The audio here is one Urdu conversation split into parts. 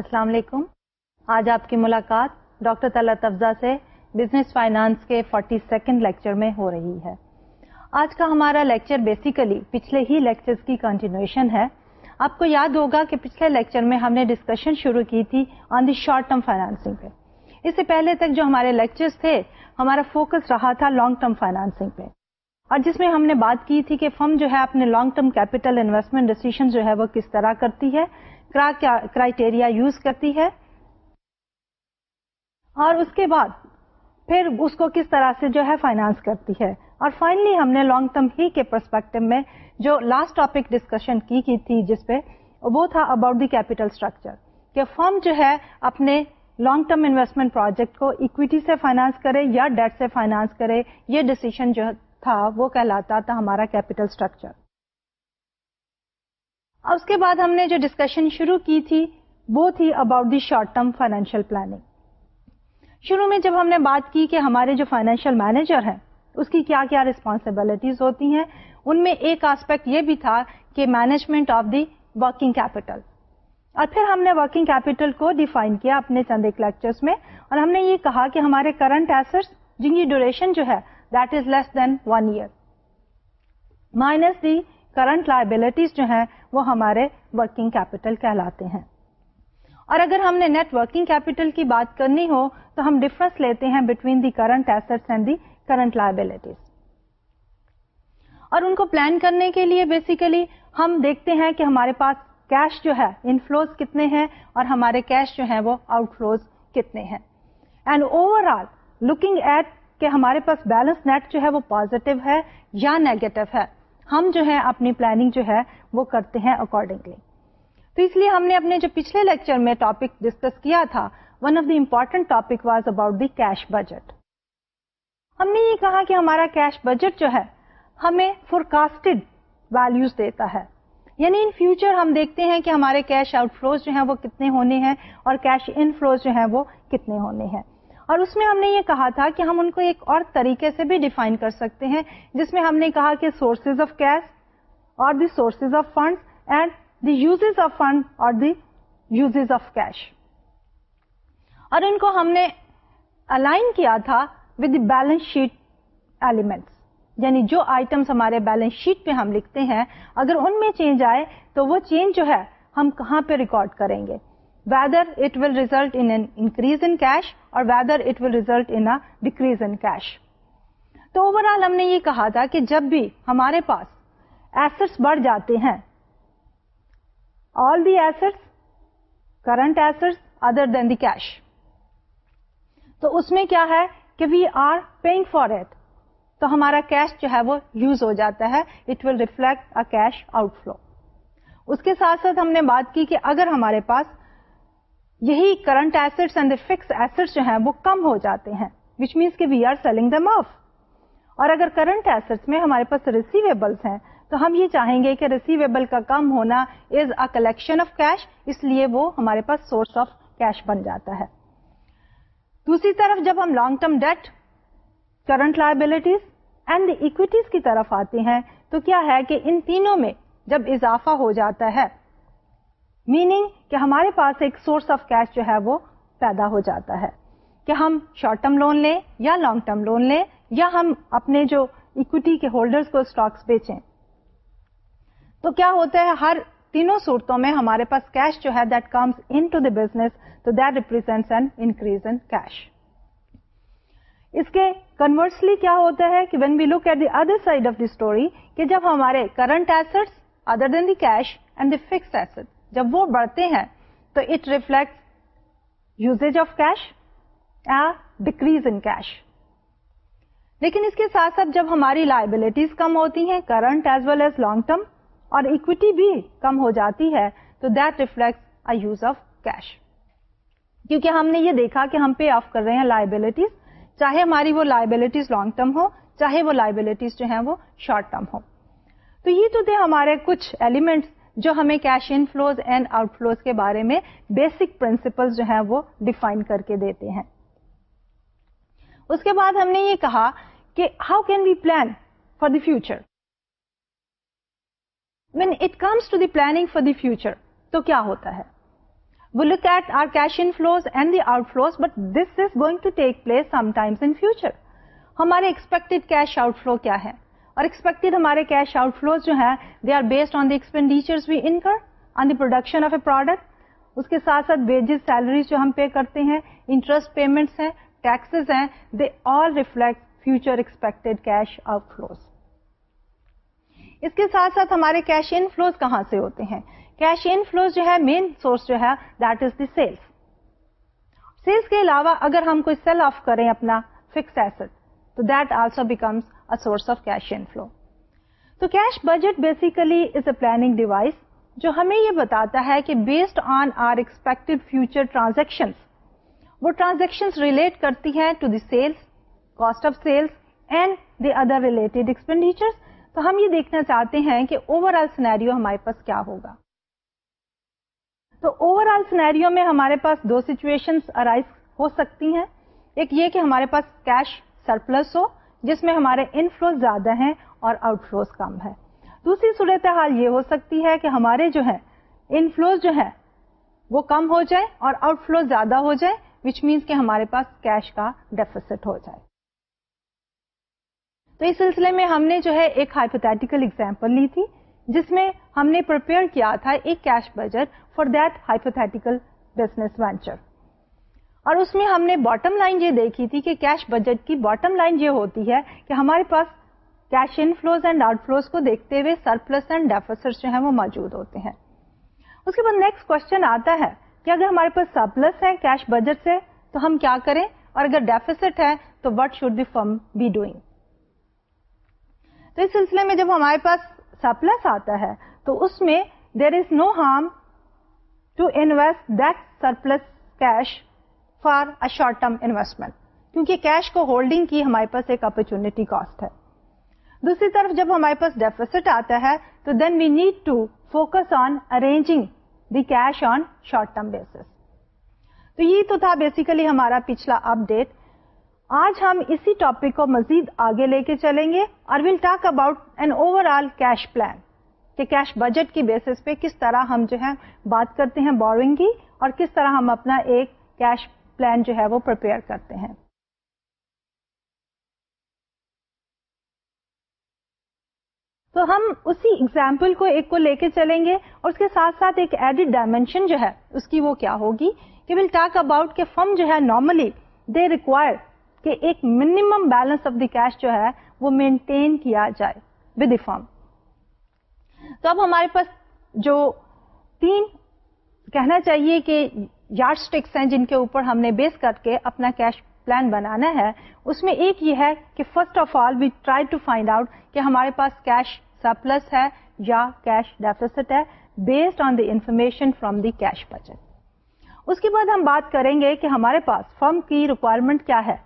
السلام علیکم۔ آج آپ کی ملاقات ڈاکٹر طلعت افزا سے بزنس فائنانس کے فورٹی سیکنڈ لیکچر میں ہو رہی ہے۔ آج کا ہمارا لیکچر بیسیکلی پچھلے ہی لیکچر کی کنٹینیوشن ہے۔ آپ کو یاد ہوگا کہ پچھلے لیکچر میں ہم نے ڈسکشن شروع کی تھی on the short term financing پہ۔ اس سے پہلے تک جو ہمارے لیکچرز تھے، ہمارا فوکس رہا تھا لانگ ٹرم فائنانسنگ پہ۔ اور جس میں ہم نے بات کی تھی کہ فرم جو ہے اپنے long term capital investment decision جو ہے وہ کس طرح کرتی ہے۔ کرائٹیریا یوز کرتی ہے اور اس کے بعد پھر اس کو کس طرح سے جو ہے فائنانس کرتی ہے اور فائنلی ہم نے لانگ ٹرم ہی کے پرسپیکٹو میں جو لاسٹ ٹاپک ڈسکشن کی کی تھی جس پہ وہ تھا اباؤٹ دی کیپیٹل اسٹرکچر کہ فرم جو ہے اپنے لانگ ٹرم انویسٹمنٹ پروجیکٹ کو اکویٹی سے فائنانس کرے یا ڈیٹ سے فائنانس کرے یہ ڈیسیزن جو تھا وہ کہلاتا تھا ہمارا کیپیٹل اسٹرکچر اور اس کے بعد ہم نے جو ڈسکشن شروع کی تھی، وہ تھی about the short term financial planning شروع میں جب ہم نے بات کی کہ ہمارے جو فائنینشیل مینیجر ہیں، اس کی کیا کیا ریسپانسبلٹیز ہوتی ہیں، ان میں ایک آسپیکٹ یہ بھی تھا کہ management of the working capital اور پھر ہم نے ورکنگ کیپیٹل کو ڈیفائن کیا اپنے چند ایک لیکچرس میں، اور ہم نے یہ کہا کہ ہمارے کرنٹ ایسٹ جن کی ڈیوریشن جو ہے that is less than one year minus the current liabilities جو ہیں وہ ہمارے ورکنگ کیپیٹل کہلاتے ہیں۔ اور اگر ہم نے نیٹ ورکنگ کیپیٹل کی بات کرنی ہو تو ہم ڈفرنس لیتے ہیں between the current asset and the current liabilities اور ان کو پلان کرنے کے لیے بیسیکلی ہم دیکھتے ہیں کہ ہمارے پاس کیش جو ہے انفلوز کتنے ہیں اور ہمارے کیش جو ہیں وہ آؤٹ فلوز کتنے ہیں۔ And overall looking at کہ ہمارے پاس بیلنس نیٹ جو ہے وہ پازیٹو ہے یا نیگیٹو ہے۔ ہم جو ہے اپنی پلاننگ جو ہے وہ کرتے ہیں اکارڈنگلی تو اس لیے ہم نے اپنے جو پچھلے لیکچر میں ٹاپک ڈسکس کیا تھا one of the important topic was about the cash budget ہم نے یہ کہا کہ ہمارا کیش بجٹ جو ہے ہمیں فورکاسٹڈ ویلوز دیتا ہے۔ یعنی ان فیوچر ہم دیکھتے ہیں کہ ہمارے کیش آؤٹ فلوز جو ہیں وہ کتنے ہونے ہیں اور کیش ان فلوز جو ہیں وہ کتنے ہونے ہیں۔ اور اس میں ہم نے یہ کہا تھا کہ ہم ان کو ایک اور طریقے سے بھی ڈیفائن کر سکتے ہیں، جس میں ہم نے کہا کہ سورسز آف کیش اور the sources of fund and the uses of fund اور دی یوزز آف کیش اور ان کو ہم نے الائن کیا تھا ود بیلنس شیٹ ایلیمنٹس یعنی جو آئٹمس ہمارے بیلنس شیٹ پہ ہم لکھتے ہیں، اگر ان میں چینج آئے تو وہ چینج جو ہے ہم کہاں پہ ریکارڈ کریں گے؟ Whether it will result increase in cash اور whether it will result in decrease in cash تو اوور آل ہم نے یہ کہا تھا کہ جب بھی ہمارے پاس ایسٹس بڑھ جاتے ہیں all the assets current assets other than the cash تو اس میں کیا ہے کہ we are paying for it تو ہمارا کیش جو ہے وہ یوز ہو جاتا ہے it will reflect a cash outflow اس کے ساتھ ساتھ ہم نے بات کی کہ اگر ہمارے پاس یہی current assets and fix assets جو ہیں وہ کم ہو جاتے ہیں وچ مینس کہ we are selling them off اور اگر کرنٹ ایسٹس میں ہمارے پاس ریسیویبلس ہیں، تو ہم یہ چاہیں گے کہ ریسیویبل کا کم ہونا is a collection of cash اس لیے وہ ہمارے پاس سورس آف کیش بن جاتا ہے. دوسری طرف جب ہم long term debt current liabilities and equities کی طرف آتے ہیں، تو کیا ہے کہ ان تینوں میں جب اضافہ ہو جاتا ہے میننگ کہ ہمارے پاس ایک سورس آف کیش جو ہے وہ پیدا ہو جاتا ہے کہ ہم شارٹ ٹرم لون لیں یا لانگ ٹرم لون لیں یا ہم اپنے جو اکوٹی کے ہولڈرز کو اسٹاکس بیچیں۔ تو کیا ہوتا ہے؟ ہر تینوں صورتوں میں ہمارے پاس کیش جو ہے that comes into the business تو that represents an increase in cash اس کے کنورسلی کیا ہوتا ہے کہ when we look at the other side of the story کہ جب ہمارے current asset other than the cash and the fix asset جب وہ بڑھتے ہیں تو it reflect usage of cash decrease in cash لیکن اس کے ساتھ ساتھ جب ہماری لائبلٹیز کم ہوتی ہیں current as well as long term اور اکوٹی بھی کم ہو جاتی ہے، تو that reflect a use of cash کیونکہ ہم نے یہ دیکھا کہ ہم پے آف کر رہے ہیں لائبلٹیز چاہے ہماری وہ لائبلٹیز لانگ ٹرم ہو، چاہے وہ لائبلٹیز جو ہیں وہ شارٹ ٹرم ہو. تو یہ تو تھے ہمارے کچھ ایلیمنٹس جو ہمیں cash in flows and out flows کے بارے میں بیسک پرنسپل جو ہیں وہ ڈیفائن کر کے دیتے ہیں۔ اس کے بعد ہم نے یہ کہا کہ how can we plan for the future when it comes to the planning for the future تو کیا ہوتا ہے؟ We look at our cash inflows and the outflows, but this is going to take place sometimes in future. ہمارے ایکسپیکٹڈ کیش آؤٹ فلو کیا ہے؟ اور ایکسپیکٹڈ ہمارے کیش آؤٹ فلوز جو ہیں they are based on the expenditure we incur on the production of a product اس کے ساتھ ساتھ ویجز سیلریز جو ہم پے کرتے ہیں انٹرسٹ پیمنٹس ہیں ٹیکسز ہیں they all reflect future expected cash outflows اس کے ساتھ ساتھ ہمارے کیش ان فلوز کہاں سے ہوتے ہیں؟ کیش ان فلوز جو ہے مین سورس جو ہے that is the sales sales کے علاوہ اگر ہم کوئی سیل آف کریں اپنا فکس ایسٹ تو that also becomes source of cash inflow تو cash budget basically is a planning device جو ہمیں یہ بتاتا ہے کہ based on our expected future transaction وہ ٹرانزیکشن ریلیٹ کرتی ہیں to the sales cost of sales and the other related expenditure تو ہم یہ دیکھنا چاہتے ہیں کہ اوور آل سینیریو ہمارے پاس کیا ہوگا. تو اوور آل سینیریو میں ہمارے پاس دو سچویشن ارائز ہو سکتی ہیں. ایک یہ کہ ہمارے پاس کیش سرپلس ہو جس میں ہمارے انفلوز زیادہ ہیں اور آؤٹ فلوز کم ہے۔ دوسری صورت حال یہ ہو سکتی ہے کہ ہمارے جو ہے انفلوز جو ہے وہ کم ہو جائے اور آؤٹ فلو زیادہ ہو جائے وچ مینس کہ ہمارے پاس کیش کا ڈیفیسٹ ہو جائے۔ تو اس سلسلے میں ہم نے جو ہے ایک ہائپوتھیٹیکل اگزامپل لی تھی، جس میں ہم نے پرپیئر کیا تھا ایک cash budget for that hypothetical business venture اور اس میں ہم نے باٹم لائن یہ دیکھی تھی کہ کیش بجٹ کی باٹم لائن یہ ہوتی ہے کہ ہمارے پاس cash in flows and out flows کو دیکھتے ہوئے سرپلس اینڈ ڈیفیسٹ جو ہیں وہ موجود ہوتے ہیں۔ اس کے بعد نیکسٹ کوشچن آتا ہے کہ اگر ہمارے پاس سرپلس ہے کیش بجٹ سے، تو ہم کیا کریں؟ اور اگر ڈیفیسٹ ہے، تو what should be firm be doing تو اس سلسلے میں جب ہمارے پاس سرپلس آتا ہے، تو اس میں there is no harm to invest that surplus cash for a short term investment, کیونکہ کیش کو ہولڈنگ کی ہمارے پاس ایک اپرچونٹی کاسٹ ہے۔ دوسری طرف جب ہمارے پاس ڈیفیسٹ آتا ہے، تو then we need to focus on arranging the cash on short term basis تو یہ تو تھا بیسیکلی ہمارا پچھلا اپ ڈیٹ آج ہم اسی ٹاپک کو مزید آگے لے کے چلیں گے اور will talk about an overall cash plan کہ کیش بجٹ کی بیسس پہ کس طرح ہم جو ہے بات کرتے ہیں بورنگ کی اور کس طرح ہم اپنا ایک کیش پلان جو ہے وہ پرپیئر کرتے ہیں۔ تو ہم اسی ایگزامپل کو ایک کو لے کے چلیں گے اور اس کے ساتھ ساتھ ایک ایڈیڈ ڈائمینشن جو ہے، اس کی وہ کیا ہوگی کہ ول ٹاک اباؤٹ کہ فرم جو ہے نارملی دے ریکوائر کہ ایک minimum balance of the cash جو ہے وہ مینٹین کیا جائے ود فرم تو اب ہمارے پاس جو تین کہنا چاہیے کہ یارڈ اسٹکس ہیں جن کے اوپر ہم نے بیس کر کے اپنا کیش پلان بنانا ہے۔ اس میں ایک یہ ہے کہ first of all we try to find out کہ ہمارے پاس کیش سرپلس ہے یا کیش ڈیفیسٹ ہے based on the information from the cash budget اس کے بعد ہم بات کریں گے کہ ہمارے پاس فرم کی ریکوائرمنٹ کیا ہے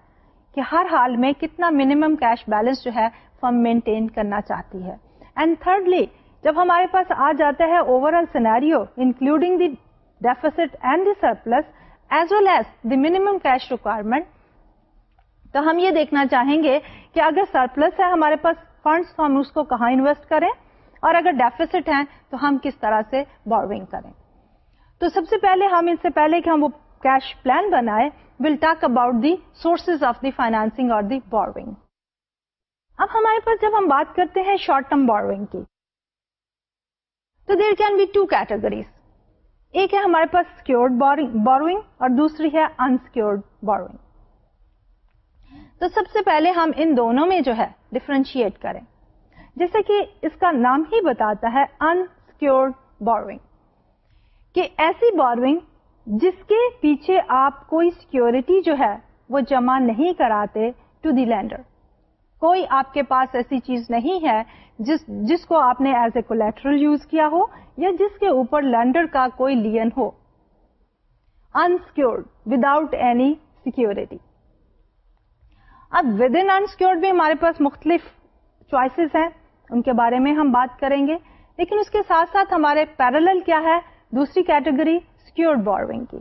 کہ ہر حال میں کتنا منیمم کیش بیلنس جو ہے فرم مینٹین کرنا چاہتی ہے۔ اینڈ تھرڈلی جب ہمارے پاس آ جاتا ہے overall scenario including the deficit and the surplus as well as the minimum cash requirement تو ہم یہ دیکھنا چاہیں گے کہ اگر سرپلس ہے ہمارے پاس فنڈس تو ہم اس کو کہاں انویسٹ کریں اور اگر ڈیفیسٹ ہیں تو ہم کس طرح سے بورونگ کریں۔ تو سب سے پہلے ہم اس سے پہلے کہ ہم وہ کیش پلان بنائے will talk about the sources of the financing اور دی بورونگ اب ہمارے پاس جب ہم بات کرتے ہیں شارٹ ٹرم بورونگ کی، تو there can be two categories ایک ہے ہمارے پاس سیکورڈ بوروئنگ اور دوسری ہے انسکیورڈ بوروئنگ تو سب سے پہلے ہم ان دونوں میں جو ہے ڈفرینشیٹ کریں۔ جیسے کہ اس کا نام ہی بتاتا ہے انسکیورڈ بوروئنگ کہ ایسی بوروئنگ جس کے پیچھے آپ کوئی سیکورٹی جو ہے وہ جمع نہیں کراتے ٹو دی لینڈر کوئی آپ کے پاس ایسی چیز نہیں ہے جس جس کو آپ نے ایز اے کولیٹرل یوز کیا ہو یا جس کے اوپر لینڈر کا کوئی لین ہو۔ انسکیورڈ وداؤٹ اینی سیکورٹی اب ود ان انسکیورڈ بھی ہمارے پاس مختلف چوائسیز ہیں، ان کے بارے میں ہم بات کریں گے۔ لیکن اس کے ساتھ ساتھ ہمارے پیرل کیا ہے؟ دوسری کیٹیگری سیکورڈ بوروئنگ کی۔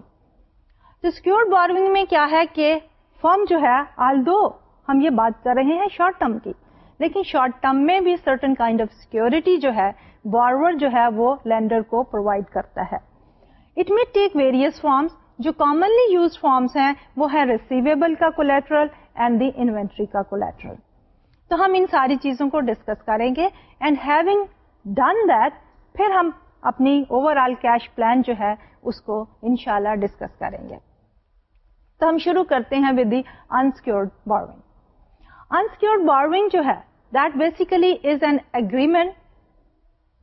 تو سیکورڈ بوروئنگ میں کیا ہے کہ فارم جو ہے آل دو ہم یہ بات کر رہے ہیں شارٹ ٹرم کی۔ لیکن شارٹ ٹرم میں بھی سرٹن کائنڈ آف سیکورٹی جو ہے بارور جو ہے، وہ لینڈر کو پرووائڈ کرتا ہے۔ اٹ میں ٹیک ویریئس فارمس جو کامنلی یوز فارمس ہیں، وہ ہے ریسیویبل کا کولیٹرل اینڈ دی انوینٹری کا کولیٹرل تو ہم ان ساری چیزوں کو ڈسکس کریں گے۔ اینڈ ہیونگ ڈن دیٹ پھر ہم اپنی اوور آل کیش پلان جو ہے، اس کو انشاءاللہ ڈسکس کریں گے۔ تو ہم شروع کرتے ہیں with the unsecured borrowing unsecured borrowing جو ہے that basically is an agreement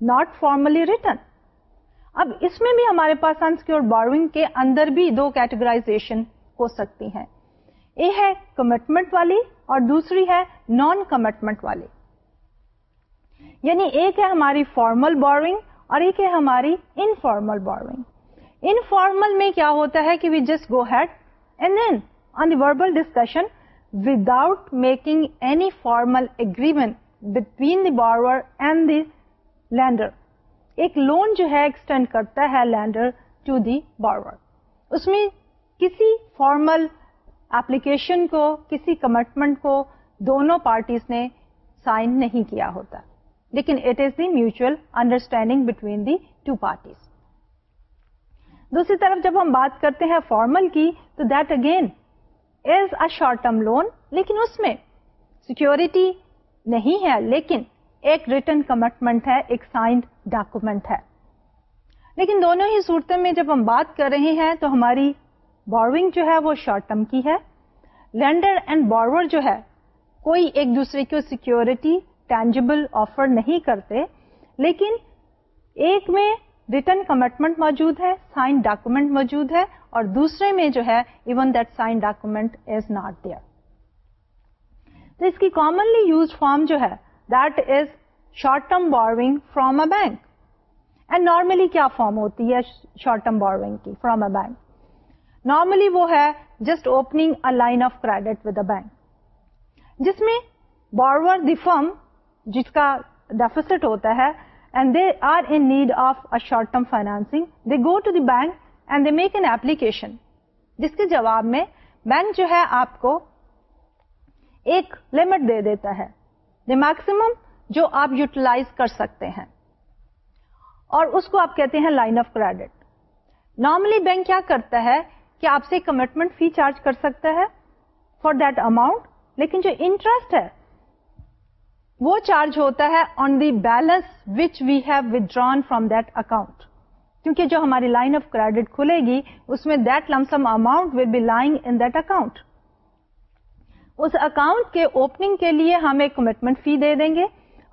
not formally written اب اس میں بھی ہمارے پاس انسکیورڈ بوروئنگ کے اندر بھی دو کیٹیگرائزیشن ہو سکتی ہیں۔ یہ ہے کمٹمنٹ والی اور دوسری ہے نان کمٹمنٹ والی۔ یعنی ایک ہے ہماری فارمل بوروئنگ اور ایک ہے ہماری انفارمل بوروئنگ انفارمل میں کیا ہوتا ہے کہ we just go ahead and then on the verbal discussion without making any formal agreement between the borrower and the lender ایک لون جو ہے ایکسٹینڈ کرتا ہے لینڈر ٹو دی بارور اس میں کسی فارمل ایپلیکیشن کو، کسی کمٹمنٹ کو دونوں پارٹیز نے سائن نہیں کیا ہوتا۔ لیکن it is the mutual understanding between the two parties دوسری طرف جب ہم بات کرتے ہیں فارمل کی، تو that again is a short term loan لیکن اس میں سیکورٹی نہیں ہے، لیکن ایک ریٹرن کمٹمنٹ ہے، ایک سائنڈ ڈاکومنٹ ہے۔ لیکن دونوں ہی صورتوں میں جب ہم بات کر رہے ہیں تو ہماری بوروئنگ جو ہے وہ شارٹ ٹرم کی ہے۔ لینڈر اینڈ بورور جو ہے، کوئی ایک دوسرے کو سیکورٹی ٹینجیبل آفر نہیں کرتے، لیکن ایک میں ریٹرن کمٹمنٹ موجود ہے سائن ڈاکومنٹ موجود ہے۔ اور دوسرے میں جو ہے even that sign document is not there تو اس کی کامنلی یوز فارم جو ہے that is short term borrowing from a bank and normally کیا فارم ہوتی ہے شارٹ ٹرم بوروئنگ کی فرام اے بینک نارملی وہ ہے just opening a line of credit with a bank جس میں بورور دی فرم جس کا ڈیفیسٹ ہوتا ہے and they are in need of a short term financing they go to the bank and they make an application جس کے جواب میں بینک جو ہے آپ کو ایک لمٹ دے دیتا ہے دا میکسیمم جو آپ یوٹیلائز کر سکتے ہیں۔ اور اس کو آپ کہتے ہیں line of credit normally bank کیا کرتا ہے کہ آپ سے کمٹمنٹ فی چارج کر سکتا ہے فار دیٹ اماؤنٹ لیکن جو انٹرسٹ ہے، وہ چارج ہوتا ہے on the balance which we have withdrawn from that account کیونکہ جو ہماری لائن آف کریڈٹ کھلے گی، اس میں that lump sum amount will be lying in that account us account کے اوپننگ کے لیے ہم ایک کمٹمنٹ فی دے دیں گے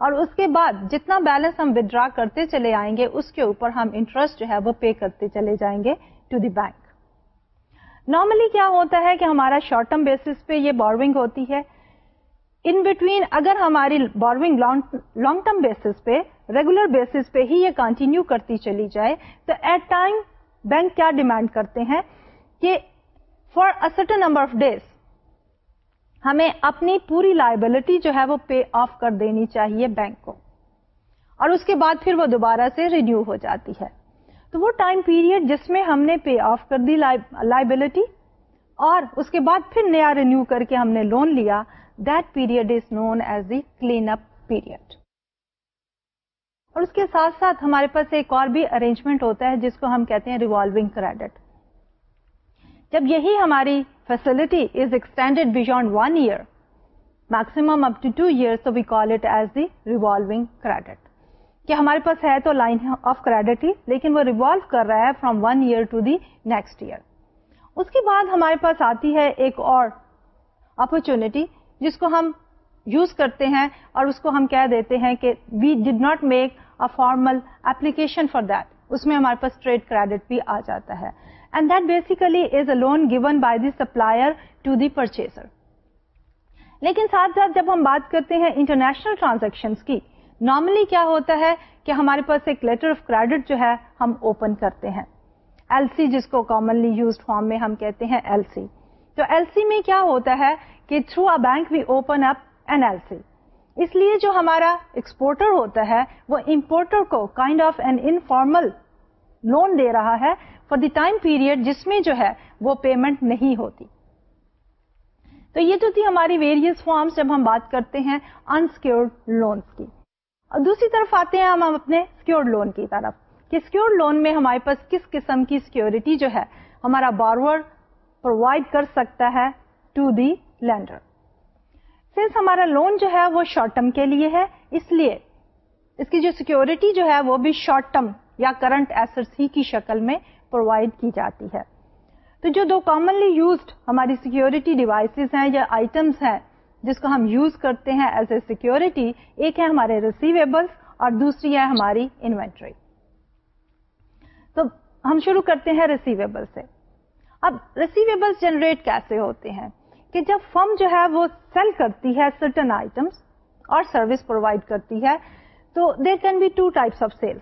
اور اس کے بعد جتنا بیلنس ہم ودرا کرتے چلے آئیں گے، اس کے اوپر ہم انٹرسٹ جو ہے وہ پے کرتے چلے جائیں گے ٹو دی بینک نارملی کیا ہوتا ہے کہ ہمارا شارٹ ٹرم بیسس پہ یہ بورونگ ہوتی ہے۔ ان بٹوین اگر ہماری بورونگ لانگ ٹرم بیسس پہ ریگولر بیسس پہ ہی یہ کنٹینیو کرتی چلی جائے، تو ایٹ ٹائم بینک کیا ڈیمانڈ کرتے ہیں کہ for certain number of days ہمیں اپنی پوری لائبلٹی جو ہے وہ پے آف کر دینی چاہیے بینک کو، اور اس کے بعد پھر وہ دوبارہ سے رینیو ہو جاتی ہے۔ تو وہ ٹائم پیریڈ جس میں ہم نے پے آف کر دی لائبلٹی اور اس کے بعد پھر نیا رینیو کر کے ہم نے لون لیا that period is known as the clean up period اور اس کے ساتھ ساتھ ہمارے پاس ایک اور بھی ارینجمنٹ ہوتا ہے جس کو ہم کہتے ہیں ریوالوگ کریڈٹ جب یہی ہماری facility is extended beyond one year maximum up to two year تو we call it as the revolving credit کہ ہمارے پاس ہے تو لائن آف کریڈٹ ہی، لیکن وہ ریوالو کر رہا ہے from one year to the next year اس کے بعد ہمارے پاس آتی ہے ایک اور اپرچونٹی جس کو ہم یوز کرتے ہیں اور اس کو ہم کہہ دیتے ہیں کہ we did not make formal application for that اس میں ہمارے پاس ٹریڈ کریڈٹ بھی آ جاتا ہے. And that basically is a loan given by the supplier to the purchaser لیکن ساتھ ساتھ جب ہم بات کرتے ہیں انٹرنیشنل ٹرانزیکشن کی نارملی کیا ہوتا ہے کہ ہمارے پاس ایک لیٹر آف کریڈٹ جو ہے ہم اوپن کرتے ہیں. ایل سی جس کو کامنلی یوزڈ فارم میں ہم کہتے ہیں ایل سی تو ایل سی میں کیا ہوتا ہے کہ through a bank we open up an L C اس لیے جو ہمارا ایکسپورٹر ہوتا ہے، وہ امپورٹر کو kind of an informal loan دے رہا ہے فار دی ٹائم پیریڈ جس میں جو ہے وہ پیمنٹ نہیں ہوتی۔ تو یہ تو تھی ہماری ویریس فارمس جب ہم بات کرتے ہیں انسکیورڈ لونس کی۔ اور دوسری طرف آتے ہیں ہم اپنے سکیورڈ لون کی طرف۔ کہ سیکورڈ لون میں ہمارے پاس کس قسم کی سیکورٹی جو ہے ہمارا بارور پرووائڈ کر سکتا ہے ٹو دی لینڈر سنس ہمارا لون جو ہے وہ شارٹ ٹرم کے لیے ہے، اس لیے اس کی جو سیکورٹی جو ہے وہ بھی شارٹ ٹرم یا کرنٹ ایسٹ ہی کی شکل میں پرووائڈ کی جاتی ہے۔ تو جو دو کامنلی یوزڈ ہماری سیکورٹی ڈیوائسز ہیں یا آئٹمس ہیں جس کو ہم یوز کرتے ہیں ایز اے سیکورٹی ایک ہے ہمارے ریسیویبلس اور دوسری ہے ہماری انوینٹری تو ہم شروع کرتے ہیں ریسیویبل سے۔ اب ریسیویبل جنریٹ کیسے ہوتے ہیں؟ کہ جب فرم جو ہے وہ سیل کرتی ہے سرٹن آئٹمس اور سروس پرووائڈ کرتی ہے، تو there can be two types of sales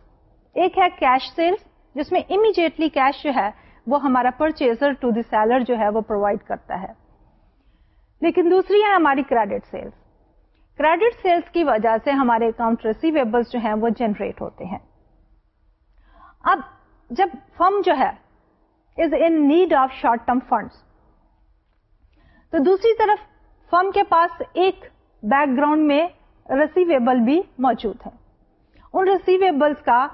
ایک ہے کیش سیلس جس میں امیڈیٹلی کیش جو ہے وہ ہمارا پرچیزر ٹو دی سیلر جو ہے وہ پرووائڈ کرتا ہے۔ لیکن دوسری ہے ہماری کریڈٹ سیلس کریڈٹ سیلس کی وجہ سے ہمارے اکاؤنٹ ریسیویبلس جو ہیں وہ جنریٹ ہوتے ہیں۔ اب جب فرم جو ہے is in need of short term funds تو دوسری طرف فرم کے پاس ایک بیک گراؤنڈ میں ریسیویبل بھی موجود ہے۔ ان ریسیویبلس کا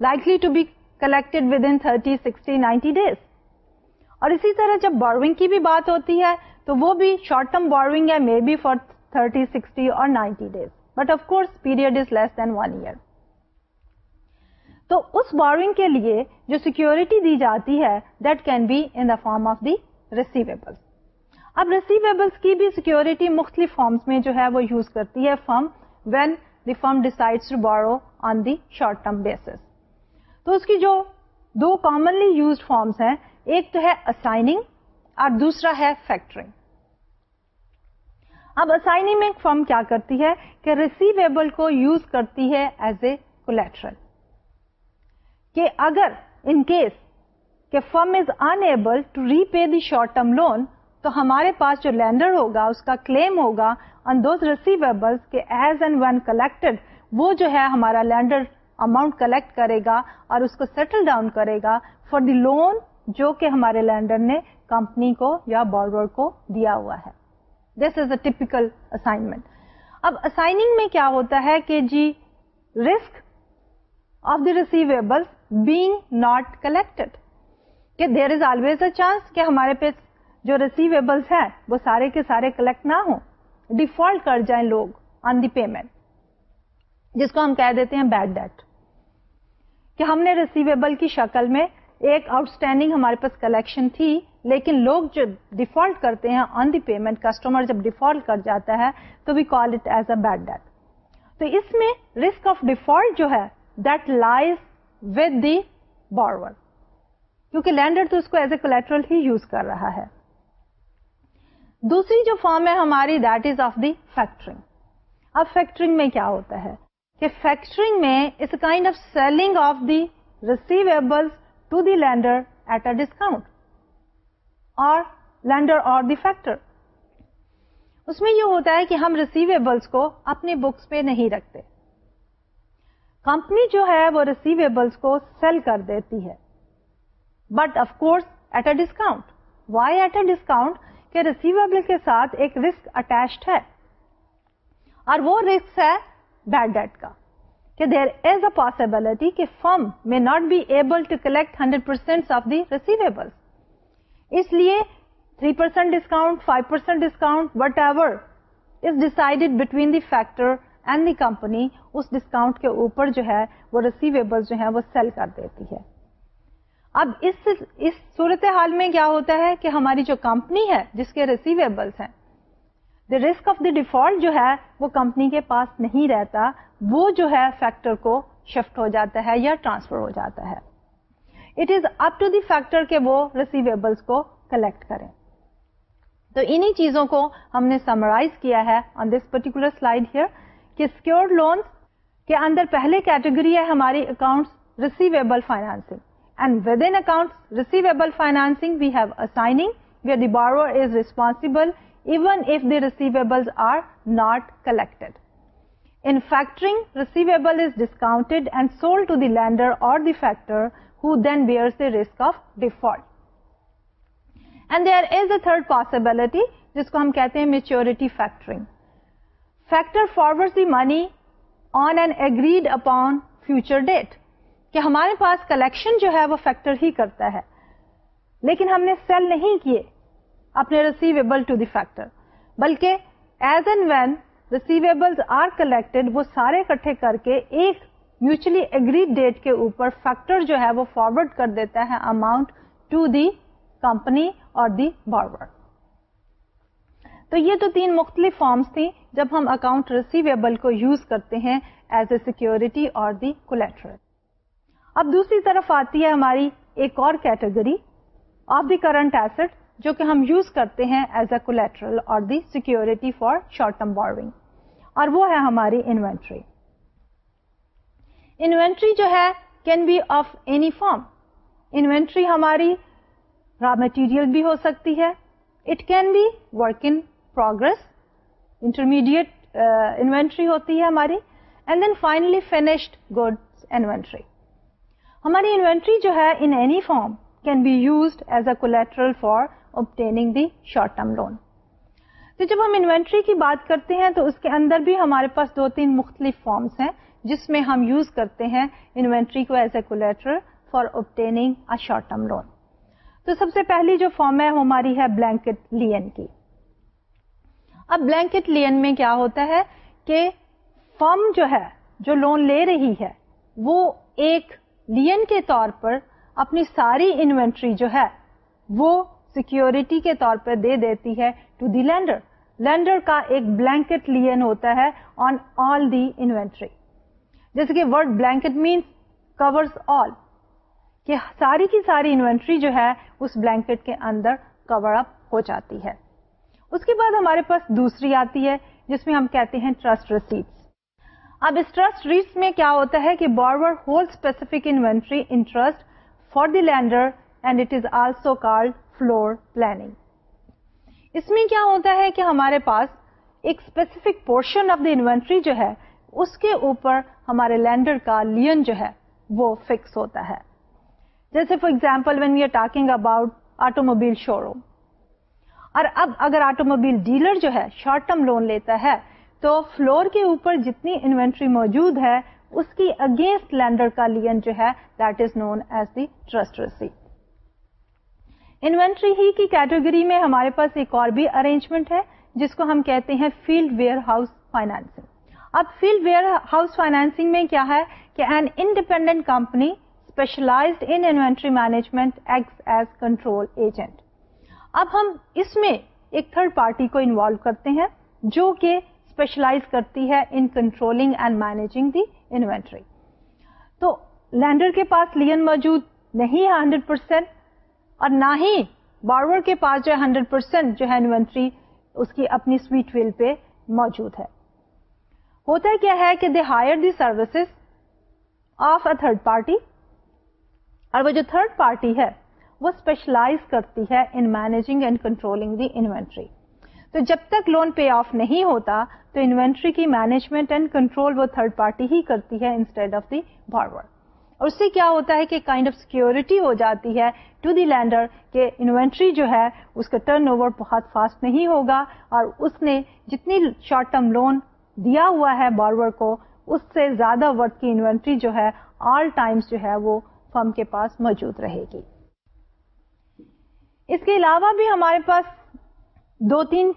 likely to be collected within thirty sixty ninety days اور اسی طرح جب بوروئنگ کی بھی بات ہوتی ہے تو وہ بھی شارٹ ٹرم بوروئنگ ہے may be for thirty sixty اور ninety days but of course period is less than one year تو اس بوروئنگ کے لیے جو سیکورٹی دی جاتی ہے that can be in the form of the receivable اب ریسیویبلس کی بھی سیکورٹی مختلف فارمس میں جو ہے وہ یوز کرتی ہے firm when the firm decide to borrow on the short term basis تو اس کی جو دو کامنلی یوزڈ فارمس ہیں، ایک تو ہے اسائننگ اور دوسرا ہے فیکٹرنگ اب اسائننگ میں ایک فرم کیا کرتی ہے کہ ریسیویبل کو یوز کرتی ہے ایز اے کولیٹرل کہ اگر ان کیس کہ firm is unable to repay the short term loan تو ہمارے پاس جو لینڈر ہوگا، اس کا کلیم ہوگا on those receivable as and when collected وہ جو ہے ہمارا لینڈر اماؤنٹ کلیکٹ کرے گا اور اس کو سیٹل ڈاؤن کرے گا فار دی لون جو کہ ہمارے لینڈر نے کمپنی کو یا بارڈر کو دیا ہوا ہے۔ This is a typical assignment اب اسائننگ میں کیا ہوتا ہے کہ جی risk of the receivable being not collected کہ there is always a chance کہ ہمارے پاس جو ریسیویبلس ہیں وہ سارے کے سارے کلیکٹ نہ ہوں ڈیفالٹ کر جائیں لوگ آن دی پیمنٹ جس کو ہم کہہ دیتے ہیں بیڈ ڈیٹ کہ ہم نے ریسیویبل کی شکل میں ایک آؤٹ اسٹینڈنگ ہمارے پاس کلیکشن تھی، لیکن لوگ جو ڈیفالٹ کرتے ہیں آن دی پیمنٹ کسٹمر جب ڈیفالٹ کر جاتا ہے، تو we call it as a bad debt تو اس میں رسک آف ڈیفالٹ جو ہے that lies with the borrower کیونکہ لینڈر تو اس کو ایز اے کولیٹرل ہی یوز کر رہا ہے۔ دوسری جو فارم ہے ہماری that is of the factoring اب فیکٹرنگ میں کیا ہوتا ہے؟ کہ فیکٹرنگ میں it's kind of selling of the receivable to the lender at a discount اور لینڈر اور دی فیکٹر اس میں یہ ہوتا ہے کہ ہم ریسیویبلس کو اپنی بکس پہ نہیں رکھتے۔ کمپنی جو ہے وہ ریسیویبلس کو سیل کر دیتی ہے۔ But of course at a discount why at a discount کہ ریسیویبل کے ساتھ ایک رسک اٹیچڈ ہے۔ اور وہ رسک ہے بیڈ ڈیٹ کا کہ دیر از اے پاسبلٹی کہ firm may not be able to collect hundred percent of the receivable اس لیے three percent discount five percent discount whatever is decided between the factor and the company us discount کے اوپر جو ہے وہ ریسیویبل جو ہے وہ سیل کر دیتی ہے۔ اب اس اس صورت حال میں کیا ہوتا ہے کہ ہماری جو کمپنی ہے، جس کے ریسیویبلس ہیں the risk of the default جو ہے، وہ کمپنی کے پاس نہیں رہتا۔ وہ جو ہے فیکٹر کو شفٹ ہو جاتا ہے یا ٹرانسفر ہو جاتا ہے۔ It is up to the factor کے وہ ریسیویبلس کو کلیکٹ کریں۔ تو انہی چیزوں کو ہم نے سمرائز کیا ہے on this particular slide here کہ سیکورڈ لونس کے اندر پہلے کیٹیگری ہے ہماری account receivable financing and within account receivable financing we have assigning where the borrower is responsible even if the receivables are not collected. In factoring, receivable is discounted and sold to the lender or the factor, who then bears the risk of default. And there is a third possibility, jisko hum kehte hain maturity factoring. Factor forwards the money on an agreed upon future date. کہ ہمارے پاس کلیکشن جو ہے وہ فیکٹر ہی کرتا ہے۔ لیکن ہم نے سیل نہیں کیے اپنے ریسیویبل ٹو دی فیکٹر بلکہ as and when receivable are collected وہ سارے اکٹھے کر کے ایک میوچلی اگریڈ ڈیٹ کے اوپر فیکٹر جو ہے وہ فارورڈ کر دیتا ہے اماؤنٹ ٹو دی کمپنی اور دی بارور تو یہ تو تین مختلف فارمس تھیں جب ہم اکاؤنٹ ریسیویبل کو یوز کرتے ہیں ایز اے سیکورٹی اور دی کولیٹرل اب دوسری طرف آتی ہے ہماری ایک اور category of the current asset جو کہ ہم یوز کرتے ہیں ایز اے کولیٹرل اور the security for short term borrowing اور وہ ہے ہماری انوینٹری انوینٹری جو ہے can be of any form inventory ہماری را مٹیریل بھی ہو سکتی ہے. It can be work in progress intermediate inventory ہوتی ہے ہماری. And then finally finished good inventory ہماری انوینٹری جو ہے in any form can be used as a collateral for obtaining the short term loan تو جب ہم انوینٹری کی بات کرتے ہیں تو اس کے اندر بھی ہمارے پاس دو تین مختلف فارمس ہیں جس میں ہم یوز کرتے ہیں انوینٹری کو as a collateral for obtaining a short term loan تو سب سے پہلی جو فارم ہے وہ ہماری ہے بلینکٹ لین کی. اب بلینکٹ لین میں کیا ہوتا ہے کہ فارم جو ہے جو لون لے رہی ہے وہ ایک لین کے طور پر اپنی ساری انوینٹری جو ہے وہ سیکورٹی کے طور پہ دے دیتی ہے ٹو دی لینڈر۔ لینڈر کا ایک بلینکٹ لین ہوتا ہے آن آل دی انوینٹری جیسے کہ word blanket means covers all کہ ساری کی ساری انوینٹری جو ہے اس بلینکٹ کے اندر کور اپ ہو جاتی ہے۔ اس کے بعد ہمارے پاس دوسری آتی ہے جس میں ہم کہتے ہیں ٹرسٹ ریسیٹس اب اس ٹرسٹ ریٹس میں کیا ہوتا ہے کہ borrower hold specific inventory interest for the lender and it is also called floor planning اس میں کیا ہوتا ہے کہ ہمارے پاس ایک specific portion of the inventory جو ہے، اس کے اوپر ہمارے لینڈر کا لین جو ہے، وہ فکس ہوتا ہے۔ جیسے for example when we are talking about automobile showroom اور اب اگر آٹو موبائل ڈیلر جو ہے شارٹ ٹرم لون لیتا ہے تو فلور کے اوپر جتنی انوینٹری موجود ہے، اس کی اگینسٹ لینڈر کا لین جو ہے that is known as the trust receipt inventory ہی کی کیٹیگری میں ہمارے پاس ایک اور بھی ارینجمنٹ ہے، جس کو ہم کہتے ہیں فیلڈ ویئر ہاؤس فائنانسنگ. اب فیلڈ ویئر ہاؤس فائنانسنگ میں کیا ہے کہ an independent company specialised in inventory management acts as control agent اب ہم اس میں ایک تھرڈ پارٹی کو انوالو کرتے ہیں، جو کہ اسپیشلائز کرتی ہے in controlling and managing the inventory تو لینڈر کے پاس لین موجود نہیں ہے ہنڈریڈ پرسینٹ اور نہ ہی بارور کے پاس جو ہے ہنڈریڈ پرسینٹ جو ہے انوینٹری اس کی اپنی سویٹ ویل پہ موجود ہے۔ ہوتا کیا ہے کہ they hire the services of a third party اور وہ جو تھرڈ پارٹی ہے وہ اسپیشلائز کرتی ہے in managing and controlling the inventory تو جب تک لون پے آف نہیں ہوتا، تو انوینٹری کی مینجمنٹ اینڈ کنٹرول وہ تھرڈ پارٹی ہی کرتی ہے انسٹیڈ آف دی بارور اور اس سے کیا ہوتا ہے کہ کائنڈ آف سیکورٹی ہو جاتی ہے ٹو دی لینڈر کہ انوینٹری جو ہے، اس کا ٹرن اوور بہت فاسٹ نہیں ہوگا اور اس نے جتنی شارٹ ٹرم لون دیا ہوا ہے بارور کو، اس سے زیادہ ورتھ کی انوینٹری جو ہے آل ٹائمس جو ہے وہ فرم کے پاس موجود رہے گی۔ اس کے علاوہ بھی ہمارے پاس دو تین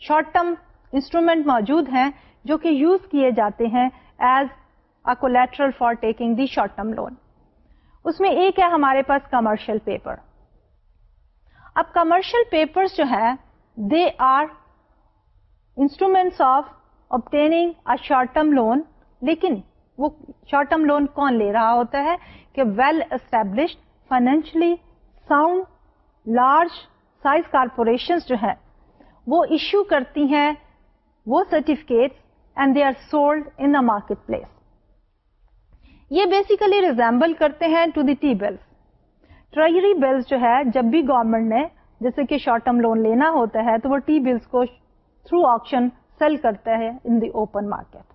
شارٹ ٹرم انسٹرومینٹ موجود ہیں جو کہ یوز کیے جاتے ہیں as a collateral for taking the short term loan اس میں ایک ہے ہمارے پاس کمرشل پیپر اب کمرشل پیپر جو ہے they are instruments of obtaining a short term loan لیکن وہ شارٹ ٹرم لون کون لے رہا ہوتا ہے کہ well established financially sound large size corporation جو ہے وہ ایشو کرتی ہیں وہ certificate and they are sold in the market place یہ بیسیکلی ریزمبل کرتے ہیں to the T bills treasury bills جو ہے، جب بھی گورنمنٹ نے، جیسے کہ شارٹ ٹرم لون لینا ہوتا ہے، تو وہ ٹی بلس کو تھرو آپشن سیل کرتا ہے ان دی اوپن مارکیٹ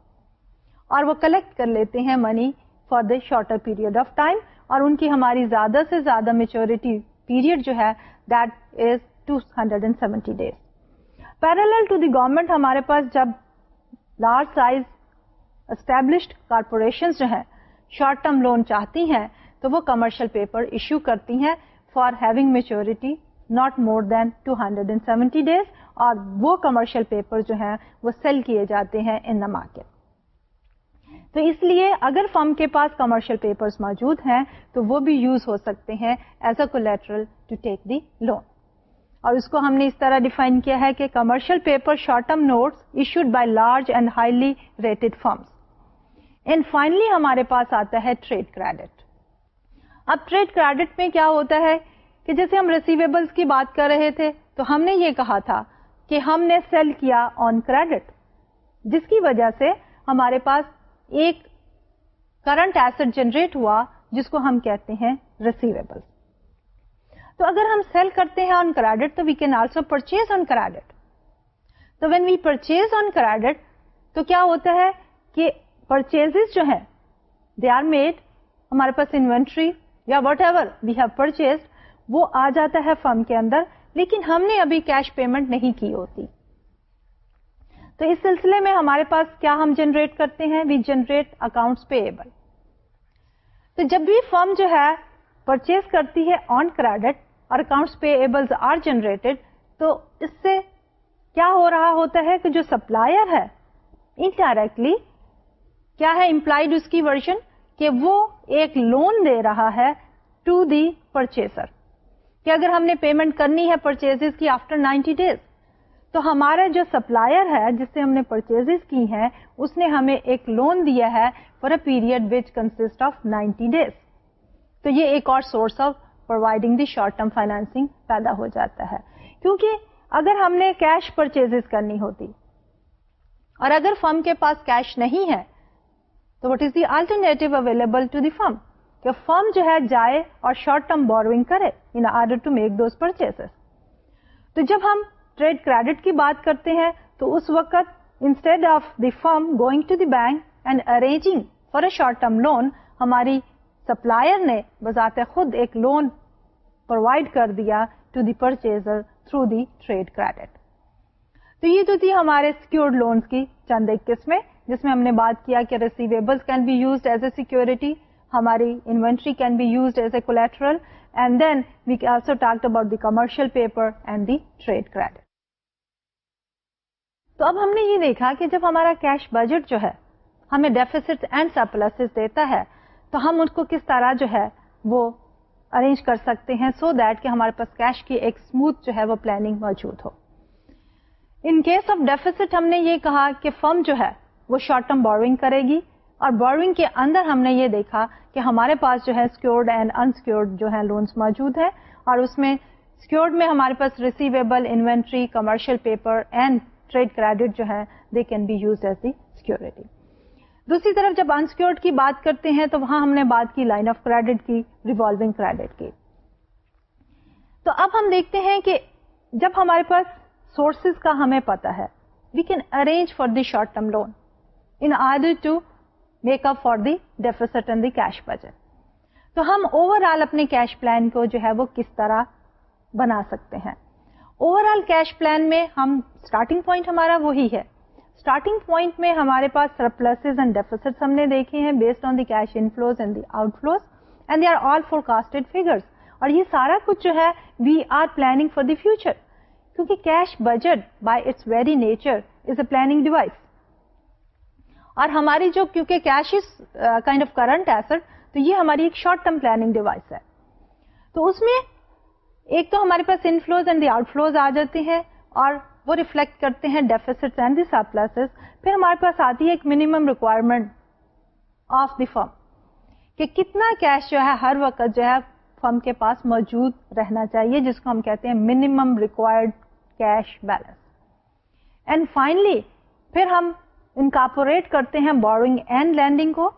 اور وہ کلیکٹ کر لیتے ہیں money for the shorter period of time اور ان کی ہماری زیادہ سے زیادہ میچورٹی پیریڈ جو ہے that is two hundred and seventy days parallel to the government ہمارے پاس جب لارج سائز اسٹیبلشڈ کارپوریشن جو ہے شارٹ ٹرم لون چاہتی ہیں، تو وہ کمرشل پیپر ایشو کرتی ہیں for having maturity not more than two hundred and seventy days اور وہ کمرشل پیپر جو ہیں، وہ سیل کیے جاتے ہیں ان دا مارکیٹ تو اس لیے اگر فرم کے پاس کمرشل پیپرز موجود ہیں، تو وہ بھی یوز ہو سکتے ہیں as a collateral to take the loan اور اس کو ہم نے اس طرح ڈیفائن کیا ہے کہ commercial paper short term notes issued by large and highly rated firms and finally ہمارے پاس آتا ہے ٹریڈ کریڈٹ اب ٹریڈ کریڈٹ میں کیا ہوتا ہے کہ جیسے ہم ریسیویبلس کی بات کر رہے تھے، تو ہم نے یہ کہا تھا کہ ہم نے سیل کیا آن کریڈٹ جس کی وجہ سے ہمارے پاس ایک کرنٹ ایسٹ جنریٹ ہوا، جس کو ہم کہتے ہیں ریسیویبل تو اگر ہم سیل کرتے ہیں آن کریڈٹ تو we can also purchase on credit تو when we purchase on credit تو کیا ہوتا ہے کہ پرچیز جو ہیں دے آر میڈ ہمارے پاس انوینٹری یا whatever we have purchase وہ آ جاتا ہے فرم کے اندر، لیکن ہم نے ابھی کیش پیمنٹ نہیں کی ہوتی. تو اس سلسلے میں ہمارے پاس کیا ہم جنریٹ کرتے ہیں؟ We generate accounts payable تو جب بھی فرم جو ہے پرچیز کرتی ہے آن کریڈٹ اور accounts payable are generated تو اس سے کیا ہو رہا ہوتا ہے کہ جو سپلائر ہے انڈائریکٹلی کیا ہے امپلائڈ اس کی ورژن کہ وہ ایک لون دے رہا ہے ٹو دی پرچیزر کہ اگر ہم نے پیمنٹ کرنی ہے پرچیز کی آفٹر نائنٹی ڈیز تو ہمارا جو سپلائر ہے جس سے ہم نے پرچیز کی ہیں، اس نے ہمیں ایک لون دیا ہے for a period which consist of ninety days تو یہ ایک اور source of providing the short term financing پیدا ہو جاتا ہے۔ کیونکہ اگر ہم نے کیش پرچیز کرنی ہوتی اور اگر فرم کے پاس کیش نہیں ہے، تو what is the alternative available to the firm کہ فرم جو ہے جائے اور شارٹ ٹرم بوروئنگ کرے in order to make those purchase تو جب ہم ٹریڈ کریڈٹ کی بات کرتے ہیں، تو اس وقت instead of the firm going to the bank and arranging for a short term loan ہماری سپلائر نے بذات خود ایک لون پرووائڈ کر دیا to the purchaser through the trade credit تو یہ تو تھی ہمارے سیکورڈ لونس کی چند ایک قسمیں، جس میں ہم نے بات کیا کہ receivable can be used as a security ہماری inventory can be used as a collateral and then we also talk about the commercial paper and the trade credit تو اب ہم نے یہ دیکھا کہ جب ہمارا کیش بجٹ جو ہے، ہمیں ڈیفیسٹ اینڈ سرپلس دیتا ہے تو ہم اس کو کس طرح جو ہے وہ ارینج کر سکتے ہیں سو so دیٹ کہ ہمارے پاس کیش کی ایک اسموتھ جو ہے وہ پلاننگ موجود ہو۔ ان کیس آف ڈیفیسٹ ہم نے یہ کہا کہ فرم جو ہے وہ شارٹ ٹرم بوروئنگ کرے گی اور بوروئنگ کے اندر ہم نے یہ دیکھا کہ ہمارے پاس جو ہے سیکورڈ اینڈ انسکیورڈ جو ہے لونس موجود ہے اور اس میں سیکورڈ میں ہمارے پاس receivable inventory commercial paper and trade credit جو ہے they can be use as the security دوسری طرف جب انسکیورڈ کی بات کرتے ہیں تو وہاں ہم نے بات کی لائن آف کریڈٹ کی ریوالوگ کریڈٹ کی۔ تو اب ہم دیکھتے ہیں کہ جب ہمارے پاس سورسز کا ہمیں پتا ہے we can arrange for the short term loan in order to make up for the deficit and the cash budget تو ہم اوور آل اپنے کیش پلان کو جو ہے وہ کس طرح بنا سکتے ہیں۔ اوور آل کیش پلان میں ہم اسٹارٹنگ پوائنٹ ہمارا وہی ہے۔ اسٹارٹنگ پوائنٹ میں ہمارے پاس سرپلس اینڈ ڈیفیسٹ ہم نے دیکھے ہیں based on the cash inflows and the outflows and the are all forecasted figures اور یہ سارا کچھ جو ہے we are planning for the future کیونکہ cash budget by its very nature is a planning device اور ہماری جو، کیونکہ cash is kind of current asset تو یہ ہماری ایک شارٹ ٹرم پلاننگ ڈیوائس ہے. تو اس میں ایک تو ہمارے پاس inflows and the out flows آ جاتے ہیں اور وہ ریفلیکٹ کرتے ہیں ڈیفیسٹ اینڈ دی پھر ہمارے پاس آتی ہے ایک minimum requirement of the firm کہ کتنا کیش جو ہے ہر وقت جو ہے فرم کے پاس موجود رہنا چاہیے، جس کو ہم کہتے ہیں minimum required cash balance and finally پھر ہم انکاپوریٹ کرتے ہیں بوروئنگ اینڈ لینڈنگ کو.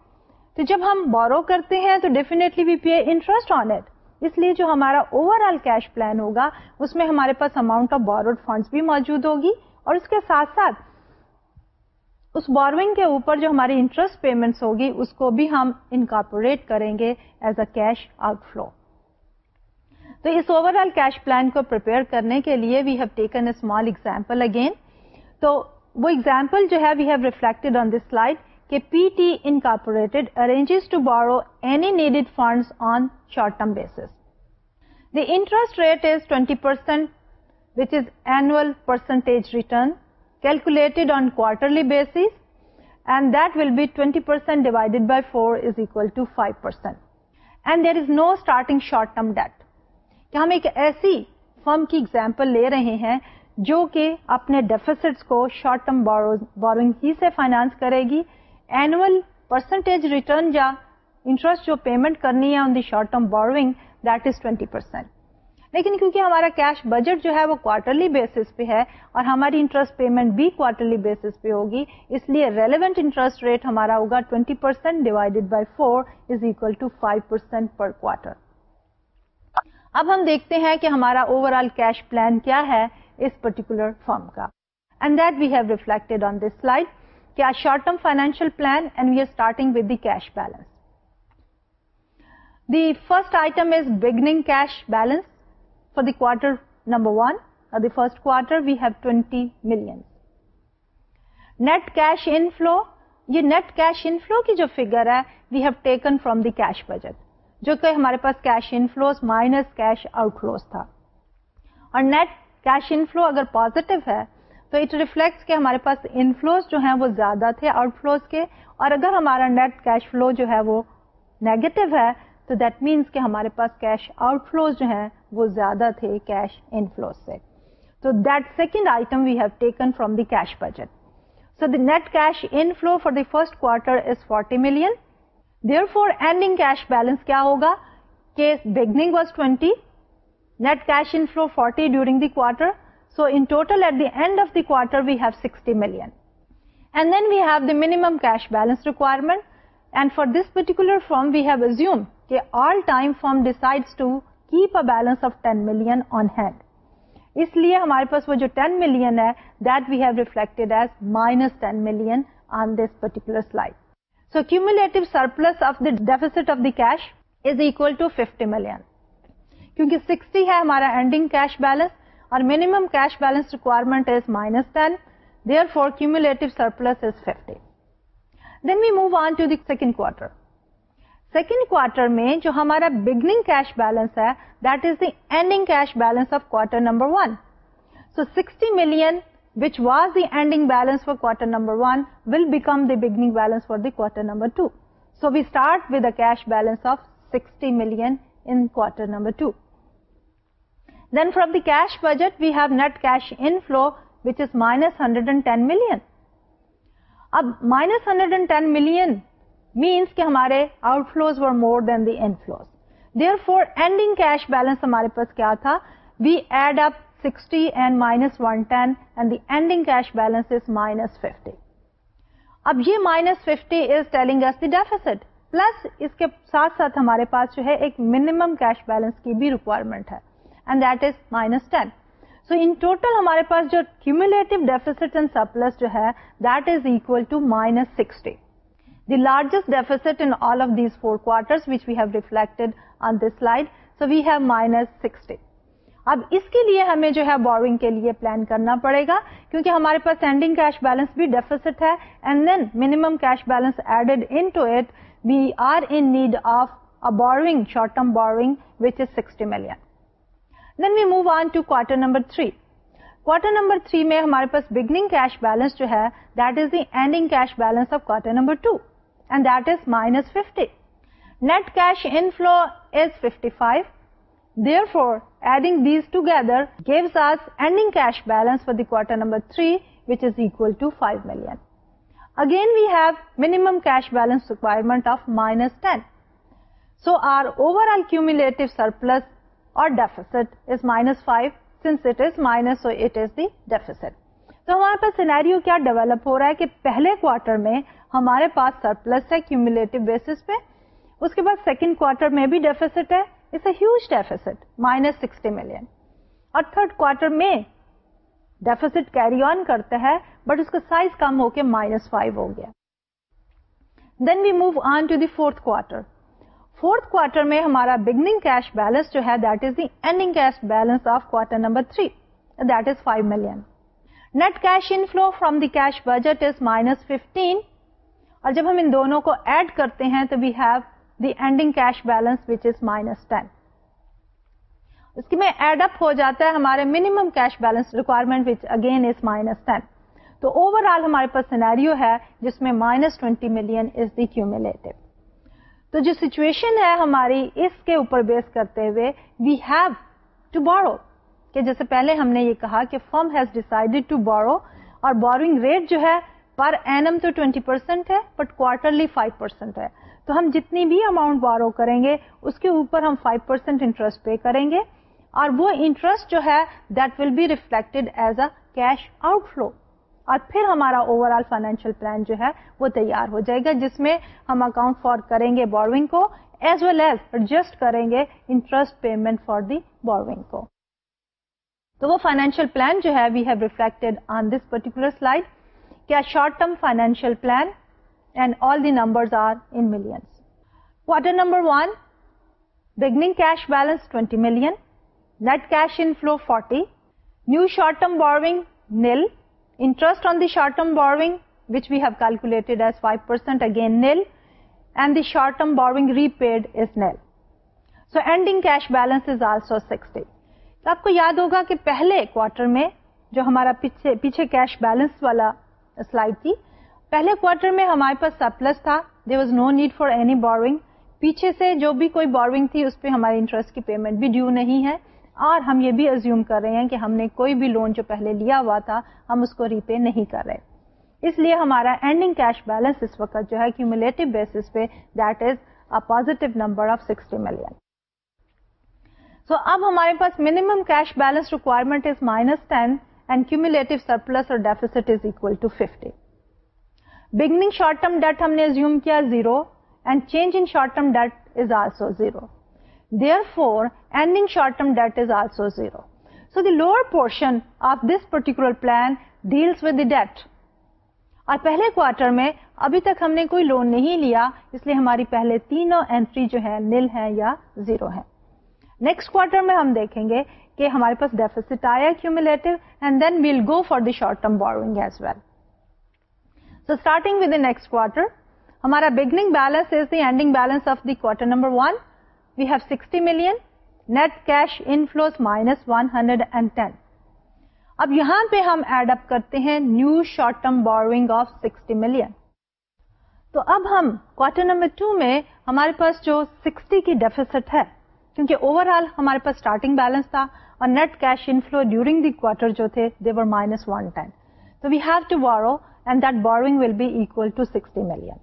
تو جب ہم بورو کرتے ہیں تو definitely we pay interest on it اس لیے جو ہمارا اوور آل کیش پلان ہوگا، اس میں ہمارے پاس اماؤنٹ آف بوروڈ فنڈس بھی موجود ہوگی اور اس کے ساتھ ساتھ اس بوروئنگ کے اوپر جو ہماری انٹرسٹ پیمنٹس ہوگی، اس کو بھی ہم انکاپوریٹ کریں گے as a cash out flow تو اس اوور آل کیش پلان کو پرپیئر کرنے کے لیے we have taken a small example again تو وہ ایگزامپل جو ہے we have reflected on this slide کہ P T incorporated arranges to borrow any needed funds on short term basis the interest rate is twenty percent which is annual percentage return calculated on quarterly basis and that will be twenty percent divided by four is equal to five percent and there is no starting short term debt کہ ہم ایک ایسی فرم کی ایگزامپل لے رہے ہیں جو کہ اپنے ڈیفیسٹس کو شارٹ ٹرم بورنگ ہی سے فائنانس کرے گی اینوئل پرسنٹیج ریٹرن یا انٹرسٹ جو پیمنٹ کرنی ہے on the short term borrowing that is twenty percent لیکن کیونکہ ہمارا کیش بجٹ جو ہے وہ کوارٹرلی بیسس پہ ہے اور ہماری انٹرسٹ پیمنٹ بھی کوارٹرلی بیسس پہ ہوگی اس لیے ریلیونٹ انٹرسٹ ریٹ ہمارا ہوگا twenty percent divided by four is equal to five percent per quarter اب ہم دیکھتے ہیں کہ ہمارا اوور آل کیش پلان کیا ہے اس پرٹیکولر فارم کا and that we have reflected on this slide کیا short term financial plan and we are starting with the cash balance? The first item is beginning cash balance for the quarter number one. The first quarter we have twenty million net cash inflow یہ نیٹ کیش ان فلو کی جو فگر ہے we have taken from the cash budget جو کہ ہمارے پاس cash inflows minus cash outflows تھا. اور نیٹ کیش ان فلو اگر پوزیٹو ہے تو اٹ ریفلیکٹس کہ ہمارے پاس انفلوز جو ہیں وہ زیادہ تھے آؤٹ فلوز کے، اور اگر ہمارا نیٹ کیش فلو جو ہے وہ نیگیٹو ہے، تو دیٹ مینس کہ ہمارے پاس کیش آؤٹ فلوز جو ہیں وہ زیادہ تھے کیش انفلوز سے. تو that second item we have taken from the cash budget so the net cash inflow for the first quarter is forty million therefore ending cash balance کیا ہوگا کہ beginning was twenty net cash inflow forty during the quarter So in total at the end of the quarter we have 60 million. And then we have the minimum cash balance requirement and for this particular firm we have assumed that all time firm decides to keep a balance of 10 million on hand. اس لیے ہمارے پاس وہ جو 10 ملین ہے that we have reflected as minus 10 million on this particular slide so cumulative surplus of the deficit of the cash is equal to 50 million کیونکہ 60 ہے ہمارا اینڈنگ کیش بیلنس اور minimum cash balance requirement is minus ten therefore cumulative surplus is fifty then we move on to the second quarter second quarter میں جو ہمارا بگننگ کیش بیلنس ہے that is the ending cash balance of quarter number one so sixty million which was the ending balance for quarter number one will become the beginning balance for the quarter number two so we start with cash balance of sixty million in quarter number two Then from the cash budget, we have net cash inflow, which is minus 110 million. اب minus 110 million means کہ ہمارے outflows were more than the inflows. Therefore, ending cash balance ہمارے پاس کیا تھا we add up 60 and minus 110 and the ending cash balance is minus 50. اب یہ minus 50 is telling us the deficit. Plus اس کے ساتھ ساتھ ہمارے پاس جو ہے ایک منیمم کیش بیلنس کی بھی ریکوائرمنٹ ہے and that is minus ten so in total ہمارے پاس جو کیومولیٹو ڈیفیسٹ اینڈ سرپلس جو ہے that is equal to minus sixty the largest deficit in all of these four quarter which we have reflected on this slide so we have minus sixty اب اس کے لیے ہمیں جو ہے بورنگ کے لیے پلان کرنا پڑے گا، کیونکہ ہمارے پاس سینڈنگ کیش بیلنس بھی ڈیفیسٹ ہے and then minimum cash balance added into it we are in need of a borrowing short term borrowing which is sixty million then we move on to quarter number three quarter number three میں ہمارے پاس بگننگ کیش بیلنس جو ہے that is the ending cash balance of quarter number two and that is minus fifty net cash inflow is fifty five therefore adding these together gives us ending cash balance for the quarter number three which is equal to five million again we have minimum cash balance requirement of minus ten so our overall cumulative surplus اور deficit is minus five since it is minus so it is the deficit تو ہمارے پاس سینیریو کیا ڈیولپ ہو رہا ہے کہ پہلے کوارٹر میں ہمارے پاس سرپلس ہے کیومولیٹو بیسس پہ، اس کے بعد سیکنڈ کوارٹر میں بھی ڈیفیسٹ ہے it's a huge deficit minus sixty million اور تھرڈ کوارٹر میں ڈیفیسٹ کیری آن کرتا ہے بٹ اس کا سائز کم ہو کے مائنس فائیو ہو گیا. Then we move on to the fourth quarter fourth quarter میں ہمارا بگننگ کیش بیلنس جو ہے that is the ending cash balance of quarter number three that is five million net cash inflow from the cash budget is minus fifteen اور جب ہم ان دونوں کو ایڈ کرتے ہیں تو we have the ending cash balance which is minus ten اس کی میں ایڈ اپ ہو جاتا ہے ہمارے minimum cash balance requirement which again is minus ten تو اوور آل ہمارے پاس سینیریو ہے جس میں minus twenty million is the cumulative تو جو سچویشن ہے ہماری، اس کے اوپر بیس کرتے ہوئے وی ہیو ٹو بورو کہ جیسے پہلے ہم نے یہ کہا کہ firm has decided to borrow اور بورنگ ریٹ جو ہے پر اینم تو ٹوینٹی پرسینٹ ہے بٹ کوارٹرلی فائیو پرسینٹ ہے. تو ہم جتنی بھی اماؤنٹ بورو کریں گے، اس کے اوپر ہم فائیو پرسینٹ انٹرسٹ پے کریں گے اور وہ انٹرسٹ جو ہے that will be reflected as a cash outflow اور پھر ہمارا اوور آل فائنینشیل پلان جو ہے وہ تیار ہو جائے گا، جس میں ہم اکاؤنٹ فار کریں گے بوروئنگ کو ایز ویل ایز ایڈجسٹ کریں گے interest payment for the borrowing کو۔ تو وہ فائنینشیل پلان جو ہے we have reflected on this particular slide کیا short term financial plan and all the number are in millions quarter number one beginning cash balance twenty million net cash inflow forty new short term borrowing nil Interest on the short-term borrowing, which we have calculated as 5%, again nil, and the short-term borrowing repaid is nil. So ending cash balance is also 60. تو آپ کو یاد ہوگا کہ پہلے کوارٹر میں جو ہمارا پیچھے پیچھے کیش بیلنس والا سلائڈ تھی پہلے کوارٹر میں ہمارے پاس سرپلس تھا there was no need for any borrowing پیچھے سے جو بھی کوئی بوروئنگ تھی اس پہ ہماری انٹرسٹ کی پیمنٹ بھی ڈیو نہیں ہے اور ہم یہ بھی ازیوم کر رہے ہیں کہ ہم نے کوئی بھی لون جو پہلے لیا ہوا تھا، ہم اس کو ریپے نہیں کر رہے۔ اس لیے ہمارا اینڈنگ کیش بیلنس اس وقت جو ہے کیومولیٹو بیسس پہ that is a positive number of sixty million so اب ہمارے پاس minimum cash balance requirement is minus ten and cumulative surplus اور deficit is equal to fifty beginning short term debt ہم نے ازیوم کیا zero and change in short term debt is also zero therefore ending short term debt is also zero so the lower portion of this particular plan deals with the debt اور پہلے کوارٹر میں ابھی تک ہم نے کوئی لون نہیں لیا، اس لیے ہماری پہلے تینوں اینٹری جو ہے نل ہے یا زیرو ہے نیکسٹ کوارٹر میں ہم دیکھیں گے کہ ہمارے پاس ڈیفیسٹ آیا cumulative and then we'll go for the short term borrowing as well so starting with next quarter ہمارا beginning balance is the ending balance of the quarter number one we have 60 million net cash inflows minus 110 اب یہاں پہ ہم ایڈ اپ کرتے ہیں new short term borrowing of 60 million تو اب ہم کوارٹر نمبر ٹو میں ہمارے پاس جو 60 کی ڈیفیسٹ ہے، کیونکہ اوور آل ہمارے پاس اسٹارٹنگ بیلنس تھا اور net cash inflow during the quarter جو تھے there were minus one ten تو we have to borrow and that borrowing will be equal to sixty million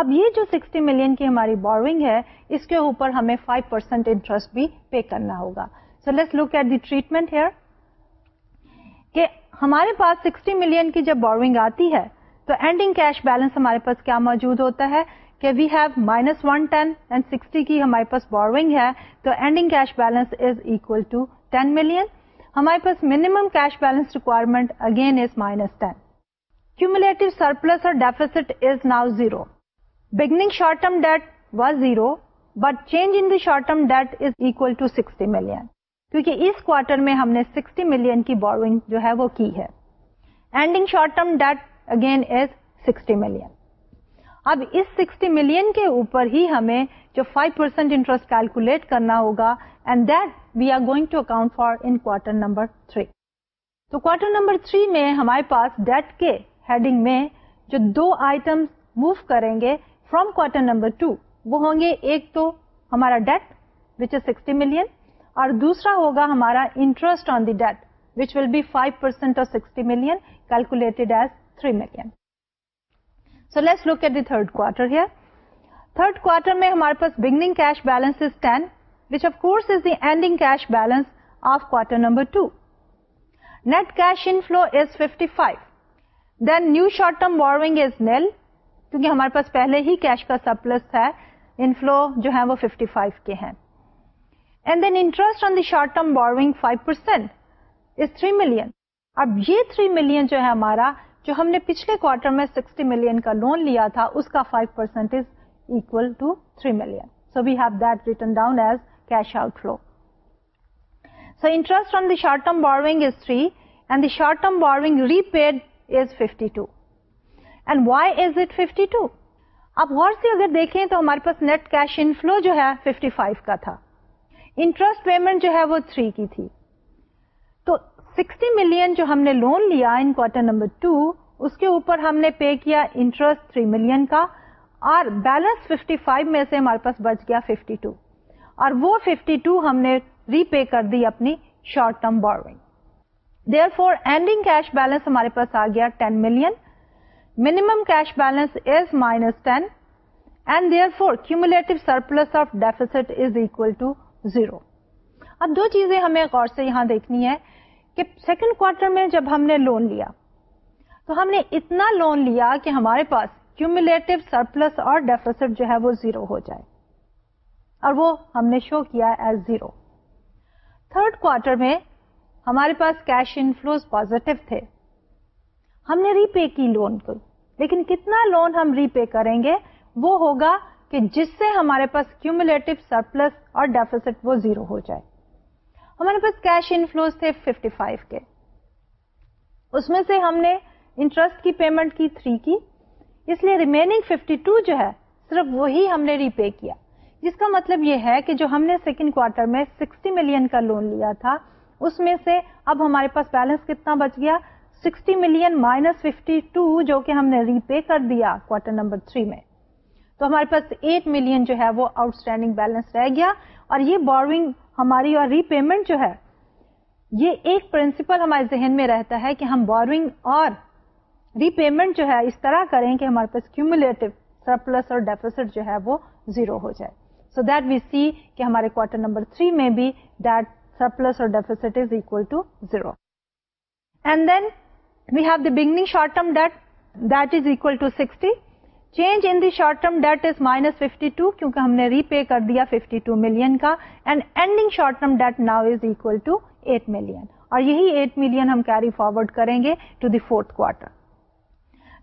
اب یہ جو سکسٹی ملین کی ہماری بوروئنگ ہے، اس کے اوپر ہمیں فائیو پرسینٹ انٹرسٹ بھی پے کرنا ہوگا۔ So let's look at the treatment here کہ ہمارے پاس سکسٹی ملین کی جب بوروئنگ آتی ہے، تو اینڈنگ کیش بیلنس ہمارے پاس کیا موجود ہوتا ہے؟ کہ we have minus one ten and sixty کی ہمارے پاس بوروئنگ ہے، تو ending cash balance is equal to ten million ہمارے پاس minimum cash balance requirement again is minus ten cumulative surplus اور deficit is now zero beginning short term debt was zero but change in the short term debt is equal to sixty million کیونکہ اس کوارٹر میں ہم نے سکسٹی ملین کی بوروئنگ جو ہے وہ کی ہے ending short term debt again is sixty million اب اس سکسٹی ملین کے اوپر ہی ہمیں جو فائیو پرسینٹ انٹرسٹ کیلکولیٹ کرنا ہوگا and that we are going to account for in quarter number three تو کوارٹر نمبر تھری میں ہمارے پاس ڈیٹ کے ہیڈنگ میں جو دو آئٹم موو کریں گے فرام کوارٹر نمبر ٹو وہ ہوں گے ایک تو ہمارا debt which is sixty million اور دوسرا ہوگا ہمارا interest on the debt which will be five percent of sixty million calculated as three million so let's look at the third quarter here third quarter میں ہمارے پاس beginning cash balance is ten which of course is the ending cash balance of quarter number two net cash inflow is fifty five then new short term borrowing is nil کیونکہ ہمارے پاس پہلے ہی کیش کا سپلس ہے۔ انفلو جو ہے وہ 55 کے ہیں۔ And then interest on the short term borrowing 5 percent is three million اب یہ تھری ملین جو ہے ہمارا، جو ہم نے پچھلے کوارٹر میں 60 ملین کا لون لیا تھا، اس کا 5 percent is equal to three million so we have that written down as cash outflow so interest on the short term borrowing is three and the short term borrowing repaid is fifty two and why is it fifty two اب غور سے اگر دیکھیں تو ہمارے پاس نیٹ کیش انفلو جو ہے 55 کا تھا۔ انٹرسٹ پیمنٹ جو ہے وہ 3 کی تھی۔ تو 60 ملین جو ہم نے لون لیا ان کوارٹر نمبر 2 اس کے اوپر ہم نے پے کیا انٹرسٹ 3 ملین کا۔ اور بیلنس 55 میں سے ہمارے پاس بچ گیا 52 اور وہ 52 ہم نے ری پے کر دی اپنی short term borrowing therefore ending cash balance ہمارے پاس آ گیا 10 million minimum cash balance is minus ten and therefore cumulative surplus of deficit is equal to zero اب دو چیزیں ہمیں غور سے یہاں دیکھنی ہے کہ سیکنڈ کوارٹر میں جب ہم نے لون لیا تو ہم نے اتنا لون لیا کہ ہمارے پاس کیومولیٹو سرپلس اور ڈیفیسٹ جو ہے وہ زیرو ہو جائے اور وہ ہم نے شو کیا ایز زیرو تھرڈ کوارٹر میں ہمارے پاس کیش انفلوز پازیٹو تھے ہم نے ری پے کی لون کو۔ لیکن کتنا لون ہم ری پے کریں گے، وہ ہوگا کہ جس سے ہمارے پاس کیومولیٹو سرپلس اور ڈیفیسٹ وہ زیرو ہو جائے۔ ہمارے پاس کیش انفلوز تھے 55 کے۔ اس میں سے ہم نے انٹرسٹ کی پیمنٹ کی 3 کی۔ اس لیے ریمیننگ 52 جو ہے، صرف وہی ہم نے ری پے کیا۔ جس کا مطلب یہ ہے کہ جو ہم نے سیکنڈ کوارٹر میں 60 ملین کا لون لیا تھا، اس میں سے اب ہمارے پاس بیلنس کتنا بچ گیا؟ 60 ملین مائنس 52 جو کہ ہم نے ری پے کر دیا کوارٹر نمبر 3 میں۔ تو ہمارے پاس 8 ملین جو ہے وہ آؤٹ اسٹینڈنگ بیلنس رہ گیا اور یہ بوروئنگ ہماری اور ری پیمنٹ جو ہے، یہ ایک پرنسپل ہمارے ذہن میں رہتا ہے کہ ہم بوروئنگ اور ری پیمنٹ جو ہے اس طرح کریں کہ ہمارے پاس کیومولیٹو سرپلس اور ڈیفیسٹ جو ہے وہ زیرو ہو جائے۔ سو دیٹ وی سی کہ ہمارے کوارٹر نمبر 3 میں بھی دیٹ سرپلس اور deficit is equal to zero and then we have the beginning short term debt that is equal to sixty change in the short term debt is minus fifty two کیونکہ ہم نے ری پے کر دیا ففٹی ٹو ملین کا and ending short term debt now is equal to eight million اور یہی ایٹ ملین ہم کیری فارورڈ کریں گے ٹو دی فورتھ کوارٹر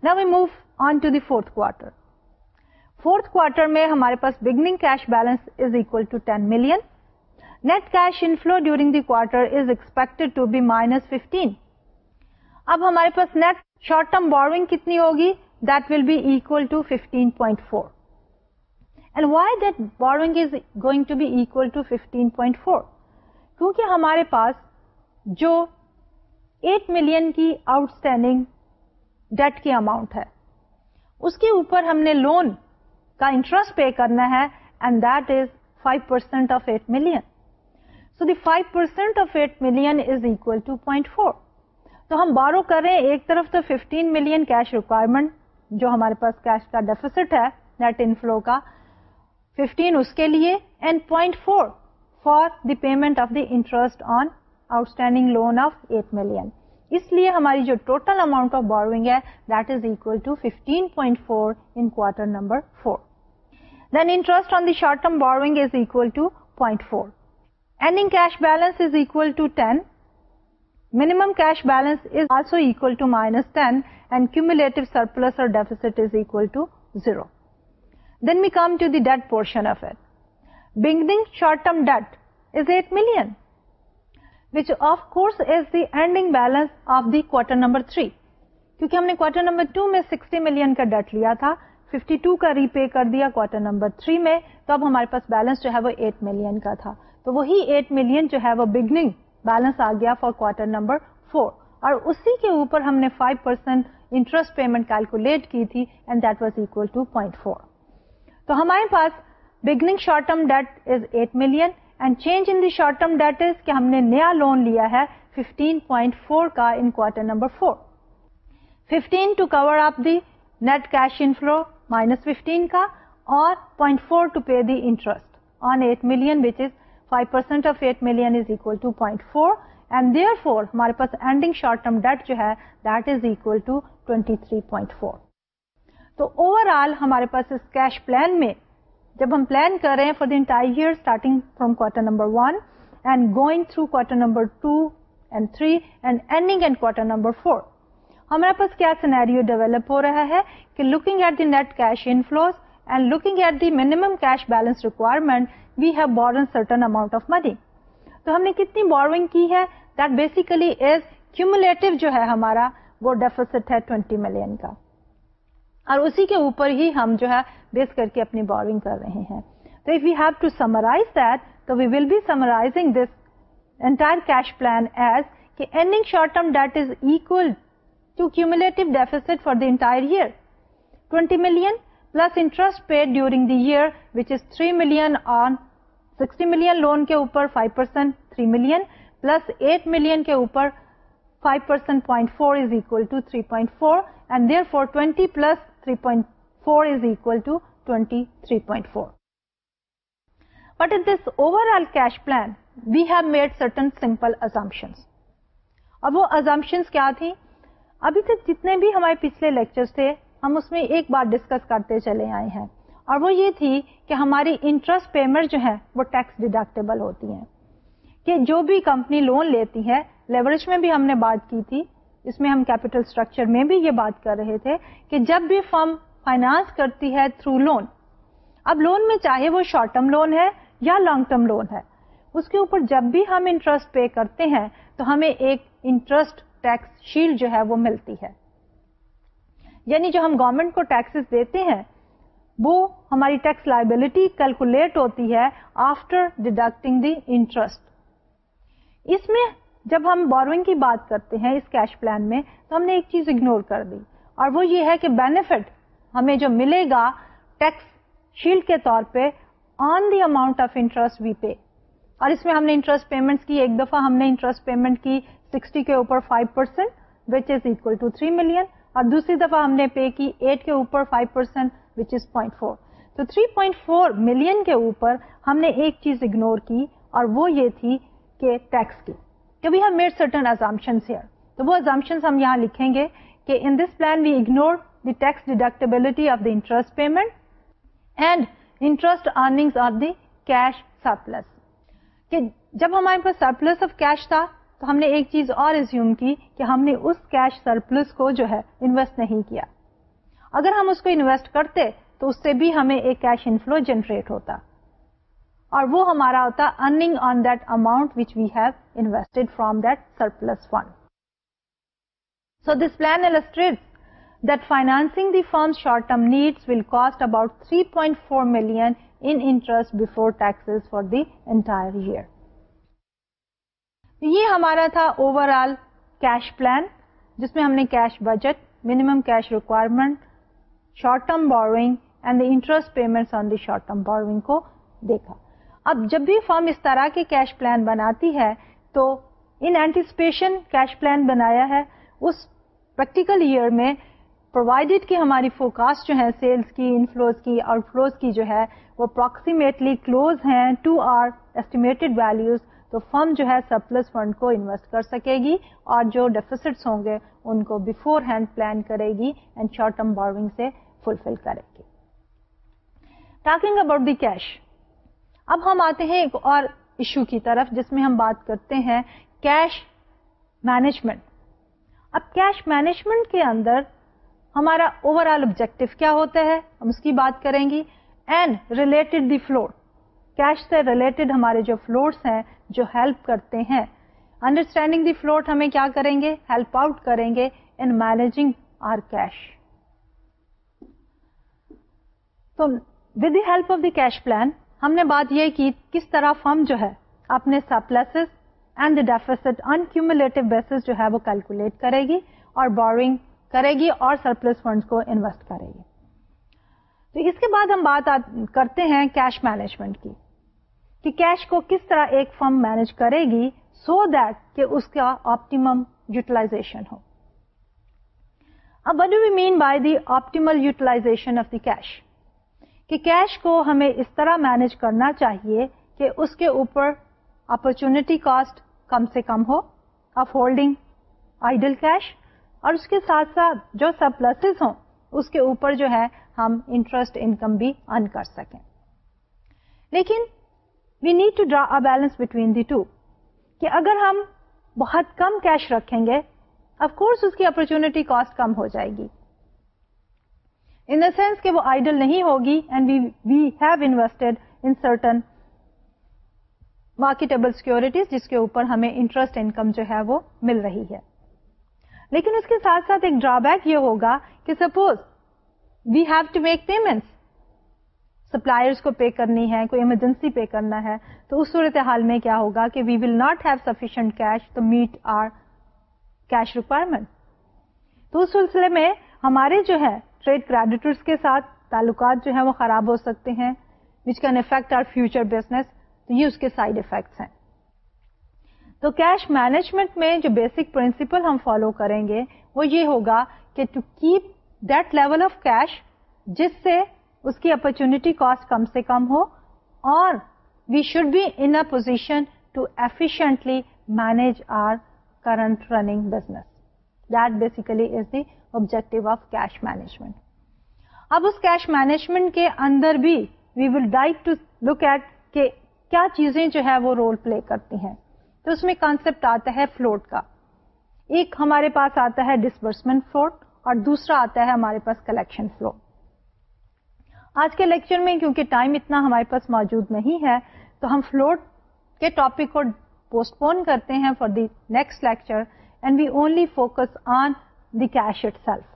نا we move on to the fourth quarter fourth quarter میں ہمارے پاس beginning cash balance is equal to ten million net cash inflow during the quarter is expected to be minus fifteen اب ہمارے پاس نیٹ شارٹ ٹرم بوروئنگ کتنی ہوگی? That will be equal to fifteen point four and why that borrowing is going to be equal to fifteen point four کیونکہ ہمارے پاس جو ایٹ ملین کی آؤٹ اسٹینڈنگ ڈیٹ کی اماؤنٹ ہے، اس کے اوپر ہم نے لون کا انٹرسٹ پے کرنا ہے and that is five percent of eight million so the five percent of eight million is equal to point four تو ہم بارو کر رہے ہیں، ایک طرف تو 15 ملین کیش ریکوائرمنٹ جو ہمارے پاس کیش کا ڈیفیسٹ ہے نیٹ انفلو کا 15 اس کے لیے and point four for the payment of the interest on outstanding loan of eight million اس لیے ہماری جو ٹوٹل اماؤنٹ آف بوروئنگ ہے that is equal to fifteen point four in quarter number four then interest on the short term borrowing is equal to point four ending cash balance is equal to ten minimum cash balance is also equal to minus 10 and cumulative surplus or deficit is equal to 0. Then we come to the debt portion of it. Beginning short-term debt is 8 million, which of course is the ending balance of the quarter number 3. کیونکہ ہم نے کوارٹر نمبر 2 میں 60 ملین کا ڈیٹ لیا تھا 52 کا ری پے کر دیا کوارٹر نمبر 3 میں تو اب ہمارے پاس بیلنس جو ہے وہ 8 ملین کا تھا تو وہی 8 ملین جو ہے وہ بگننگ بیلنس آ گیا فار کوارٹر نمبر فور اور اسی کے اوپر ہم نے 5 پرسینٹ انٹرسٹ پیمنٹ کیلکولیٹ کی تھی and that was equal to point four تو ہمارے پاس beginning short term debt is eight million and change in the short term debt is کہ ہم نے نیا لون لیا ہے 15.4 کا in quarter number four 15 to cover up the net cash inflow minus 15 کا اور 0.4 to pay the interest on 8 million which is five percent of eight million is equal to point four and therefore ہمارے پاس اینڈنگ شارٹ ٹرم ڈیٹ جو ہے that is equal to twenty three point four تو اوور آل ہمارے پاس اس کیش پلان میں جب ہم پلان کر رہے ہیں for the entire year starting from quarter number one and going through quarter number two and three and ending and quarter number four ہمارے پاس کیا سینیریو ڈیولپ ہو رہا ہے کہ looking at the net cash inflows and looking at the minimum cash balance requirement we have borrowed certain amount of money تو ہم نے کتنی بوروئنگ کی ہے؟ دیٹ بیسیکلی از کیومولیٹو جو ہے ہمارا، وہ ڈیفیسٹ ہے ٹوینٹی ملین کا۔ اور اسی کے اوپر ہی ہم جو ہے بیس کر کے اپنی بورنگ کر رہے ہیں۔ تو if you have to summarize that تو we will be summarizing this entire cash plan as کہ ending short term debt is equal to cumulative deficit for the entire year twenty million plus interest paid during the year which is three million on sixty million loan کے اوپر five percent three million plus eight million کے اوپر five percent point four is equal to three point four and therefore twenty plus three point four is equal to twenty three point four but in this overall cash plan we have made certain simple assumptions اب وہ ازمپشنس کیا تھی ابھی تک جتنے بھی ہمارے پچھلے لیکچر تھے ہم اس میں ایک بار ڈسکس کرتے چلے آئے ہیں۔ اور وہ یہ تھی کہ ہماری انٹرسٹ پیمنٹ جو ہے وہ ٹیکس ڈیڈکٹیبل ہوتی ہیں۔ کہ جو بھی کمپنی لون لیتی ہے لیوریج میں بھی ہم نے بات کی تھی۔ اس میں ہم کیپیٹل اسٹرکچر میں بھی یہ بات کر رہے تھے کہ جب بھی فرم فائنانس کرتی ہے تھرو لون اب لون میں چاہے وہ شارٹ ٹرم لون ہے یا لانگ ٹرم لون ہے، اس کے اوپر جب بھی ہم انٹرسٹ پے کرتے ہیں تو ہمیں ایک انٹرسٹ ٹیکس شیلڈ جو ہے وہ ملتی ہے۔ یعنی جو ہم گورنمنٹ کو ٹیکسز دیتے ہیں، وہ ہماری ٹیکس لائبلٹی کیلکولیٹ ہوتی ہے آفٹر ڈیڈکٹنگ دی انٹرسٹ اس میں جب ہم بوروئنگ کی بات کرتے ہیں اس کیش پلان میں، تو ہم نے ایک چیز اگنور کر دی، اور وہ یہ ہے کہ بینیفٹ ہمیں جو ملے گا ٹیکس شیلڈ کے طور پہ on the amount of interest we pay اور اس میں ہم نے انٹرسٹ پیمنٹ کی، ایک دفعہ ہم نے انٹرسٹ پیمنٹ کی سکسٹی کے اوپر five percent which is equal to three million اور دوسری دفعہ ہم نے پے کی ایٹ کے اوپر five percent which is point four تو تھری پوائنٹ فور ملین کے اوپر ہم نے ایک چیز اگنور کی اور وہ یہ تھی کہ ٹیکس کی۔ کہ we have made certain assumptions here تو وہ ازامپشن ہم یہاں لکھیں گے کہ in this plan we ignore the tax deductibility of the interest payment and interest earning of the cash surplus کہ جب ہمارے پاس سرپلس آف کیش تھا تو ہم نے ایک چیز اور ریزیوم کی کہ ہم نے اس کیش سرپلس کو جو ہے انویسٹ نہیں کیا۔ اگر ہم اس کو انویسٹ کرتے تو اس سے بھی ہمیں ایک کیش انفلو جنریٹ ہوتا۔ اور وہ ہمارا ہوتا earning on that amount which we have invested from that surplus fund so this plan illustrates that financing the firm's short-term needs will cost about 3.4 million in interest before taxes for the entire یہ ہمارا تھا اوور آل کیش پلان جس میں ہم نے cash budget minimum cash requirement short term borrowing and the interest payment on the short term borrowing کو دیکھا۔ اب جب بھی فرم اس طرح کے کیش پلان بناتی ہے، تو ان اینٹیسپیشن کیش پلان بنایا ہے۔ اس پریکٹیکل ایئر میں پرووائڈیڈ کی ہماری فوکاسٹ جو ہے سیلس کی انفلوز کی آؤٹ فلوز کی جو ہے، وہ اپروکسیمیٹلی کلوز ہیں ٹو آر ایسٹیمیٹڈ ویلوز تو فرم جو ہے سرپلس فنڈ کو انویسٹ کر سکے گی اور جو ڈیفیسٹس ہوں گے ان کو بفور ہینڈ پلان کرے گی اینڈ شارٹ ٹرم بارونگ سے فلفل کرے گی۔ ٹاکنگ اباؤٹ دی کیش اب ہم آتے ہیں ایک اور ایشو کی طرف جس میں ہم بات کرتے ہیں کیش مینجمنٹ اب کیش مینجمنٹ کے اندر ہمارا اوور آل آبجیکٹو کیا ہوتا ہے؟ ہم اس کی بات کریں گی and related the flow of cash سے ریلیٹڈ ہمارے جو فلورس ہیں، جو ہیلپ کرتے ہیں. انڈرسٹینڈنگ دی فلوٹ ہمیں کیا کریں گے? ہیلپ آؤٹ کریں گے ان مینجنگ آر کیش تو with the help of the cash plan ہم نے بات یہ کی کس طرح فرم جو ہے، اپنے surplus and deficit on cumulative basis جو ہے وہ کیلکولیٹ کرے گی اور بورنگ کرے گی اور سرپلس فنڈ کو انویسٹ کرے گی. تو اس کے بعد ہم بات کرتے ہیں کیش مینجمنٹ کی. کہ کیش کو کس طرح ایک فرم مینج کرے گی سو دیٹ کہ اس کا آپٹیمم یوٹیلائزیشن ہو۔ اب what do we mean by the optimal utilization of the cash کہ کیش کو ہمیں اس طرح مینج کرنا چاہیے کہ اس کے اوپر اپرچونٹی کاسٹ کم سے کم ہو آف ہولڈنگ آئیڈل کیش اور اس کے ساتھ ساتھ جو سرپلسز ہوں، اس کے اوپر جو ہے ہم انٹرسٹ انکم بھی ارن کر سکیں۔ لیکن we need to draw a balance between the two کہ اگر ہم بہت کم کیش رکھیں گے اف کورس اس کی اپرچونٹی کاسٹ کم ہو جائے گی. ان دا سینس کہ وہ آئیڈل نہیں ہوگی and we have invested in certain marketable securities جس کے اوپر ہمیں انٹرسٹ انکم جو ہے وہ مل رہی ہے. لیکن اس کے ساتھ ساتھ ایک ڈرا بیک یہ ہوگا کہ suppose we have to make payment suppliers کو پے کرنی ہے، کوئی ایمرجنسی پے کرنا ہے، تو اس صورت حال میں کیا ہوگا کہ we will not have sufficient cash to meet our cash requirement تو اس سلسلے میں ہمارے جو ہے ٹریڈ کریڈیٹرس کے ساتھ تعلقات جو ہیں وہ خراب ہو سکتے ہیں which can affect our future business تو یہ اس کے سائڈ افیکٹس ہیں. تو کیش مینجمنٹ میں جو بیسک پرنسپل ہم فالو کریں گے، وہ یہ ہوگا کہ to keep that level of cash جس سے اس کی اپرچونٹی کاسٹ کم سے کم ہو اور we should be in position to efficiently manage our current running business that basically is the objective of cash management اب اس کیش مینجمنٹ کے اندر بھی we will like to look at کہ کیا چیزیں جو ہے وہ رول پلے کرتی ہیں. تو اس میں کانسپٹ آتا ہے فلوٹ کا. ایک ہمارے پاس آتا ہے ڈسبرسمنٹ فلوٹ اور دوسرا آتا ہے ہمارے پاس کلیکشن فلو آج کے لیکچر میں کیونکہ ٹائم اتنا ہمارے پاس موجود نہیں ہے، تو ہم فلوٹ کے ٹاپک کو پوسٹ پون کرتے ہیں for the next lecture and we only focus on the cash itself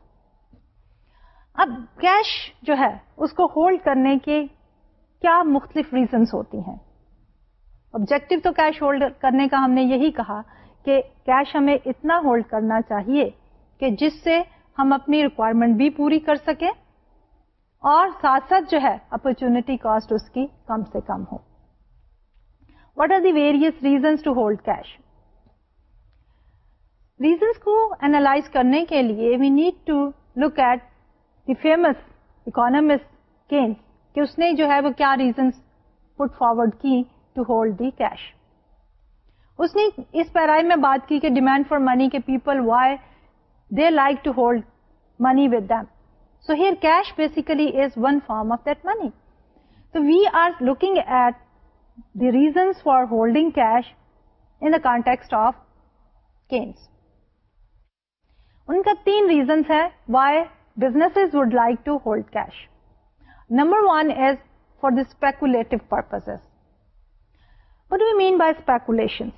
اب کیش جو ہے، اس کو ہولڈ کرنے کے کیا مختلف ریزنس ہوتی ہیں؟ آبجیکٹو تو کیش ہولڈ کرنے کا ہم نے یہی کہا کہ کیش ہمیں اتنا ہولڈ کرنا چاہیے کہ جس سے ہم اپنی ریکوائرمنٹ بھی پوری کر سکیں اور ساتھ ساتھ جو ہے اپرچونٹی کاسٹ اس کی کم سے کم ہو۔ What are the various reasons to hold cash reasons کو اینالائز کرنے کے لیے we need to look at the famous economist Keynes کہ اس نے جو ہے وہ کیا ریزنس پٹ فارورڈ کی ٹو ہولڈ دی کیش اس نے اس پیرائی میں بات کی کہ ڈیمانڈ فار منی کے people why they like to hold money with them so here cash basically is one form of that money تو we are looking at the reasons for holding cash in the context of Keynes ان کا تین ریزنس ہے why businesses would like to hold cash. Number one is for the speculative purposes. What do we mean by speculations?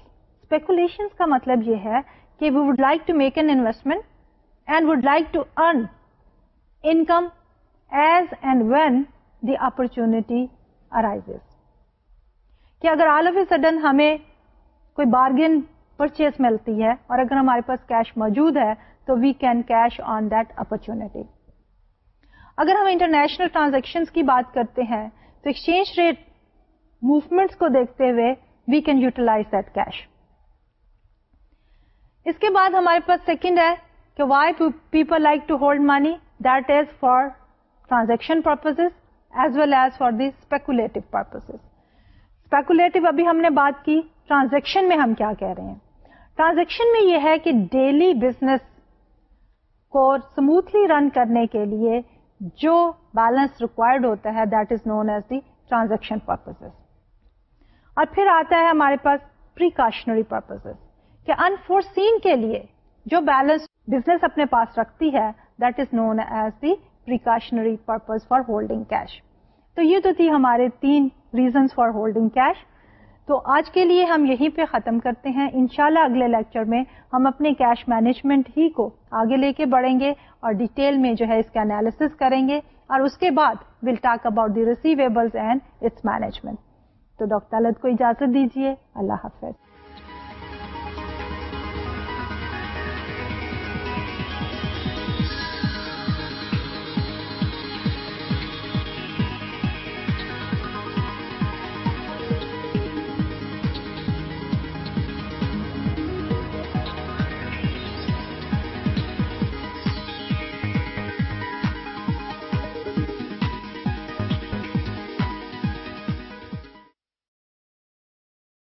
Speculations کا مطلب یہ ہے کہ we would like to make an investment and would like to earn income as and when the opportunity arises. کہ اگر آل آف اے سڈن ہمیں کوئی بارگین پرچیز ملتی ہے اور اگر ہمارے پاس کیش موجود ہے تو we can cash on that opportunity اگر ہم انٹرنیشنل ٹرانزیکشن کی بات کرتے ہیں تو ایکسچینج ریٹ موومنٹس کو دیکھتے ہوئے we can utilise that cash اس کے بعد ہمارے پاس سیکنڈ ہے کہ why people like to hold money that is for transaction purpose as well as for the speculative purpose speculative ابھی ہم نے بات کی ٹرانزیکشن میں ہم کیا کہہ رہے ہیں ٹرانزیکشن میں یہ ہے کہ ڈیلی بزنس کو اسموتھلی رن کرنے کے لیے جو بیلنس ریکوائرڈ ہوتا ہے that is known as the transaction purpose اور پھر آتا ہے ہمارے پاس پریکاشنری پرپز کہ انفورسین کے لیے جو بیلنس بزنس اپنے پاس رکھتی ہے that is known as the precautionary purpose for holding cash تو یہ تو تھی ہمارے تین ریزنس فار ہولڈنگ کیش تو آج کے لیے ہم یہیں پہ ختم کرتے ہیں. انشاءاللہ اگلے لیکچر میں ہم اپنے کیش مینجمنٹ ہی کو آگے لے کے بڑھیں گے اور ڈیٹیل میں جو ہے اس کا انالیس کریں گے اور اس کے بعد will talk about the receivables and its management تو ڈاکٹر طلت کو اجازت دیجیے اللہ حافظ.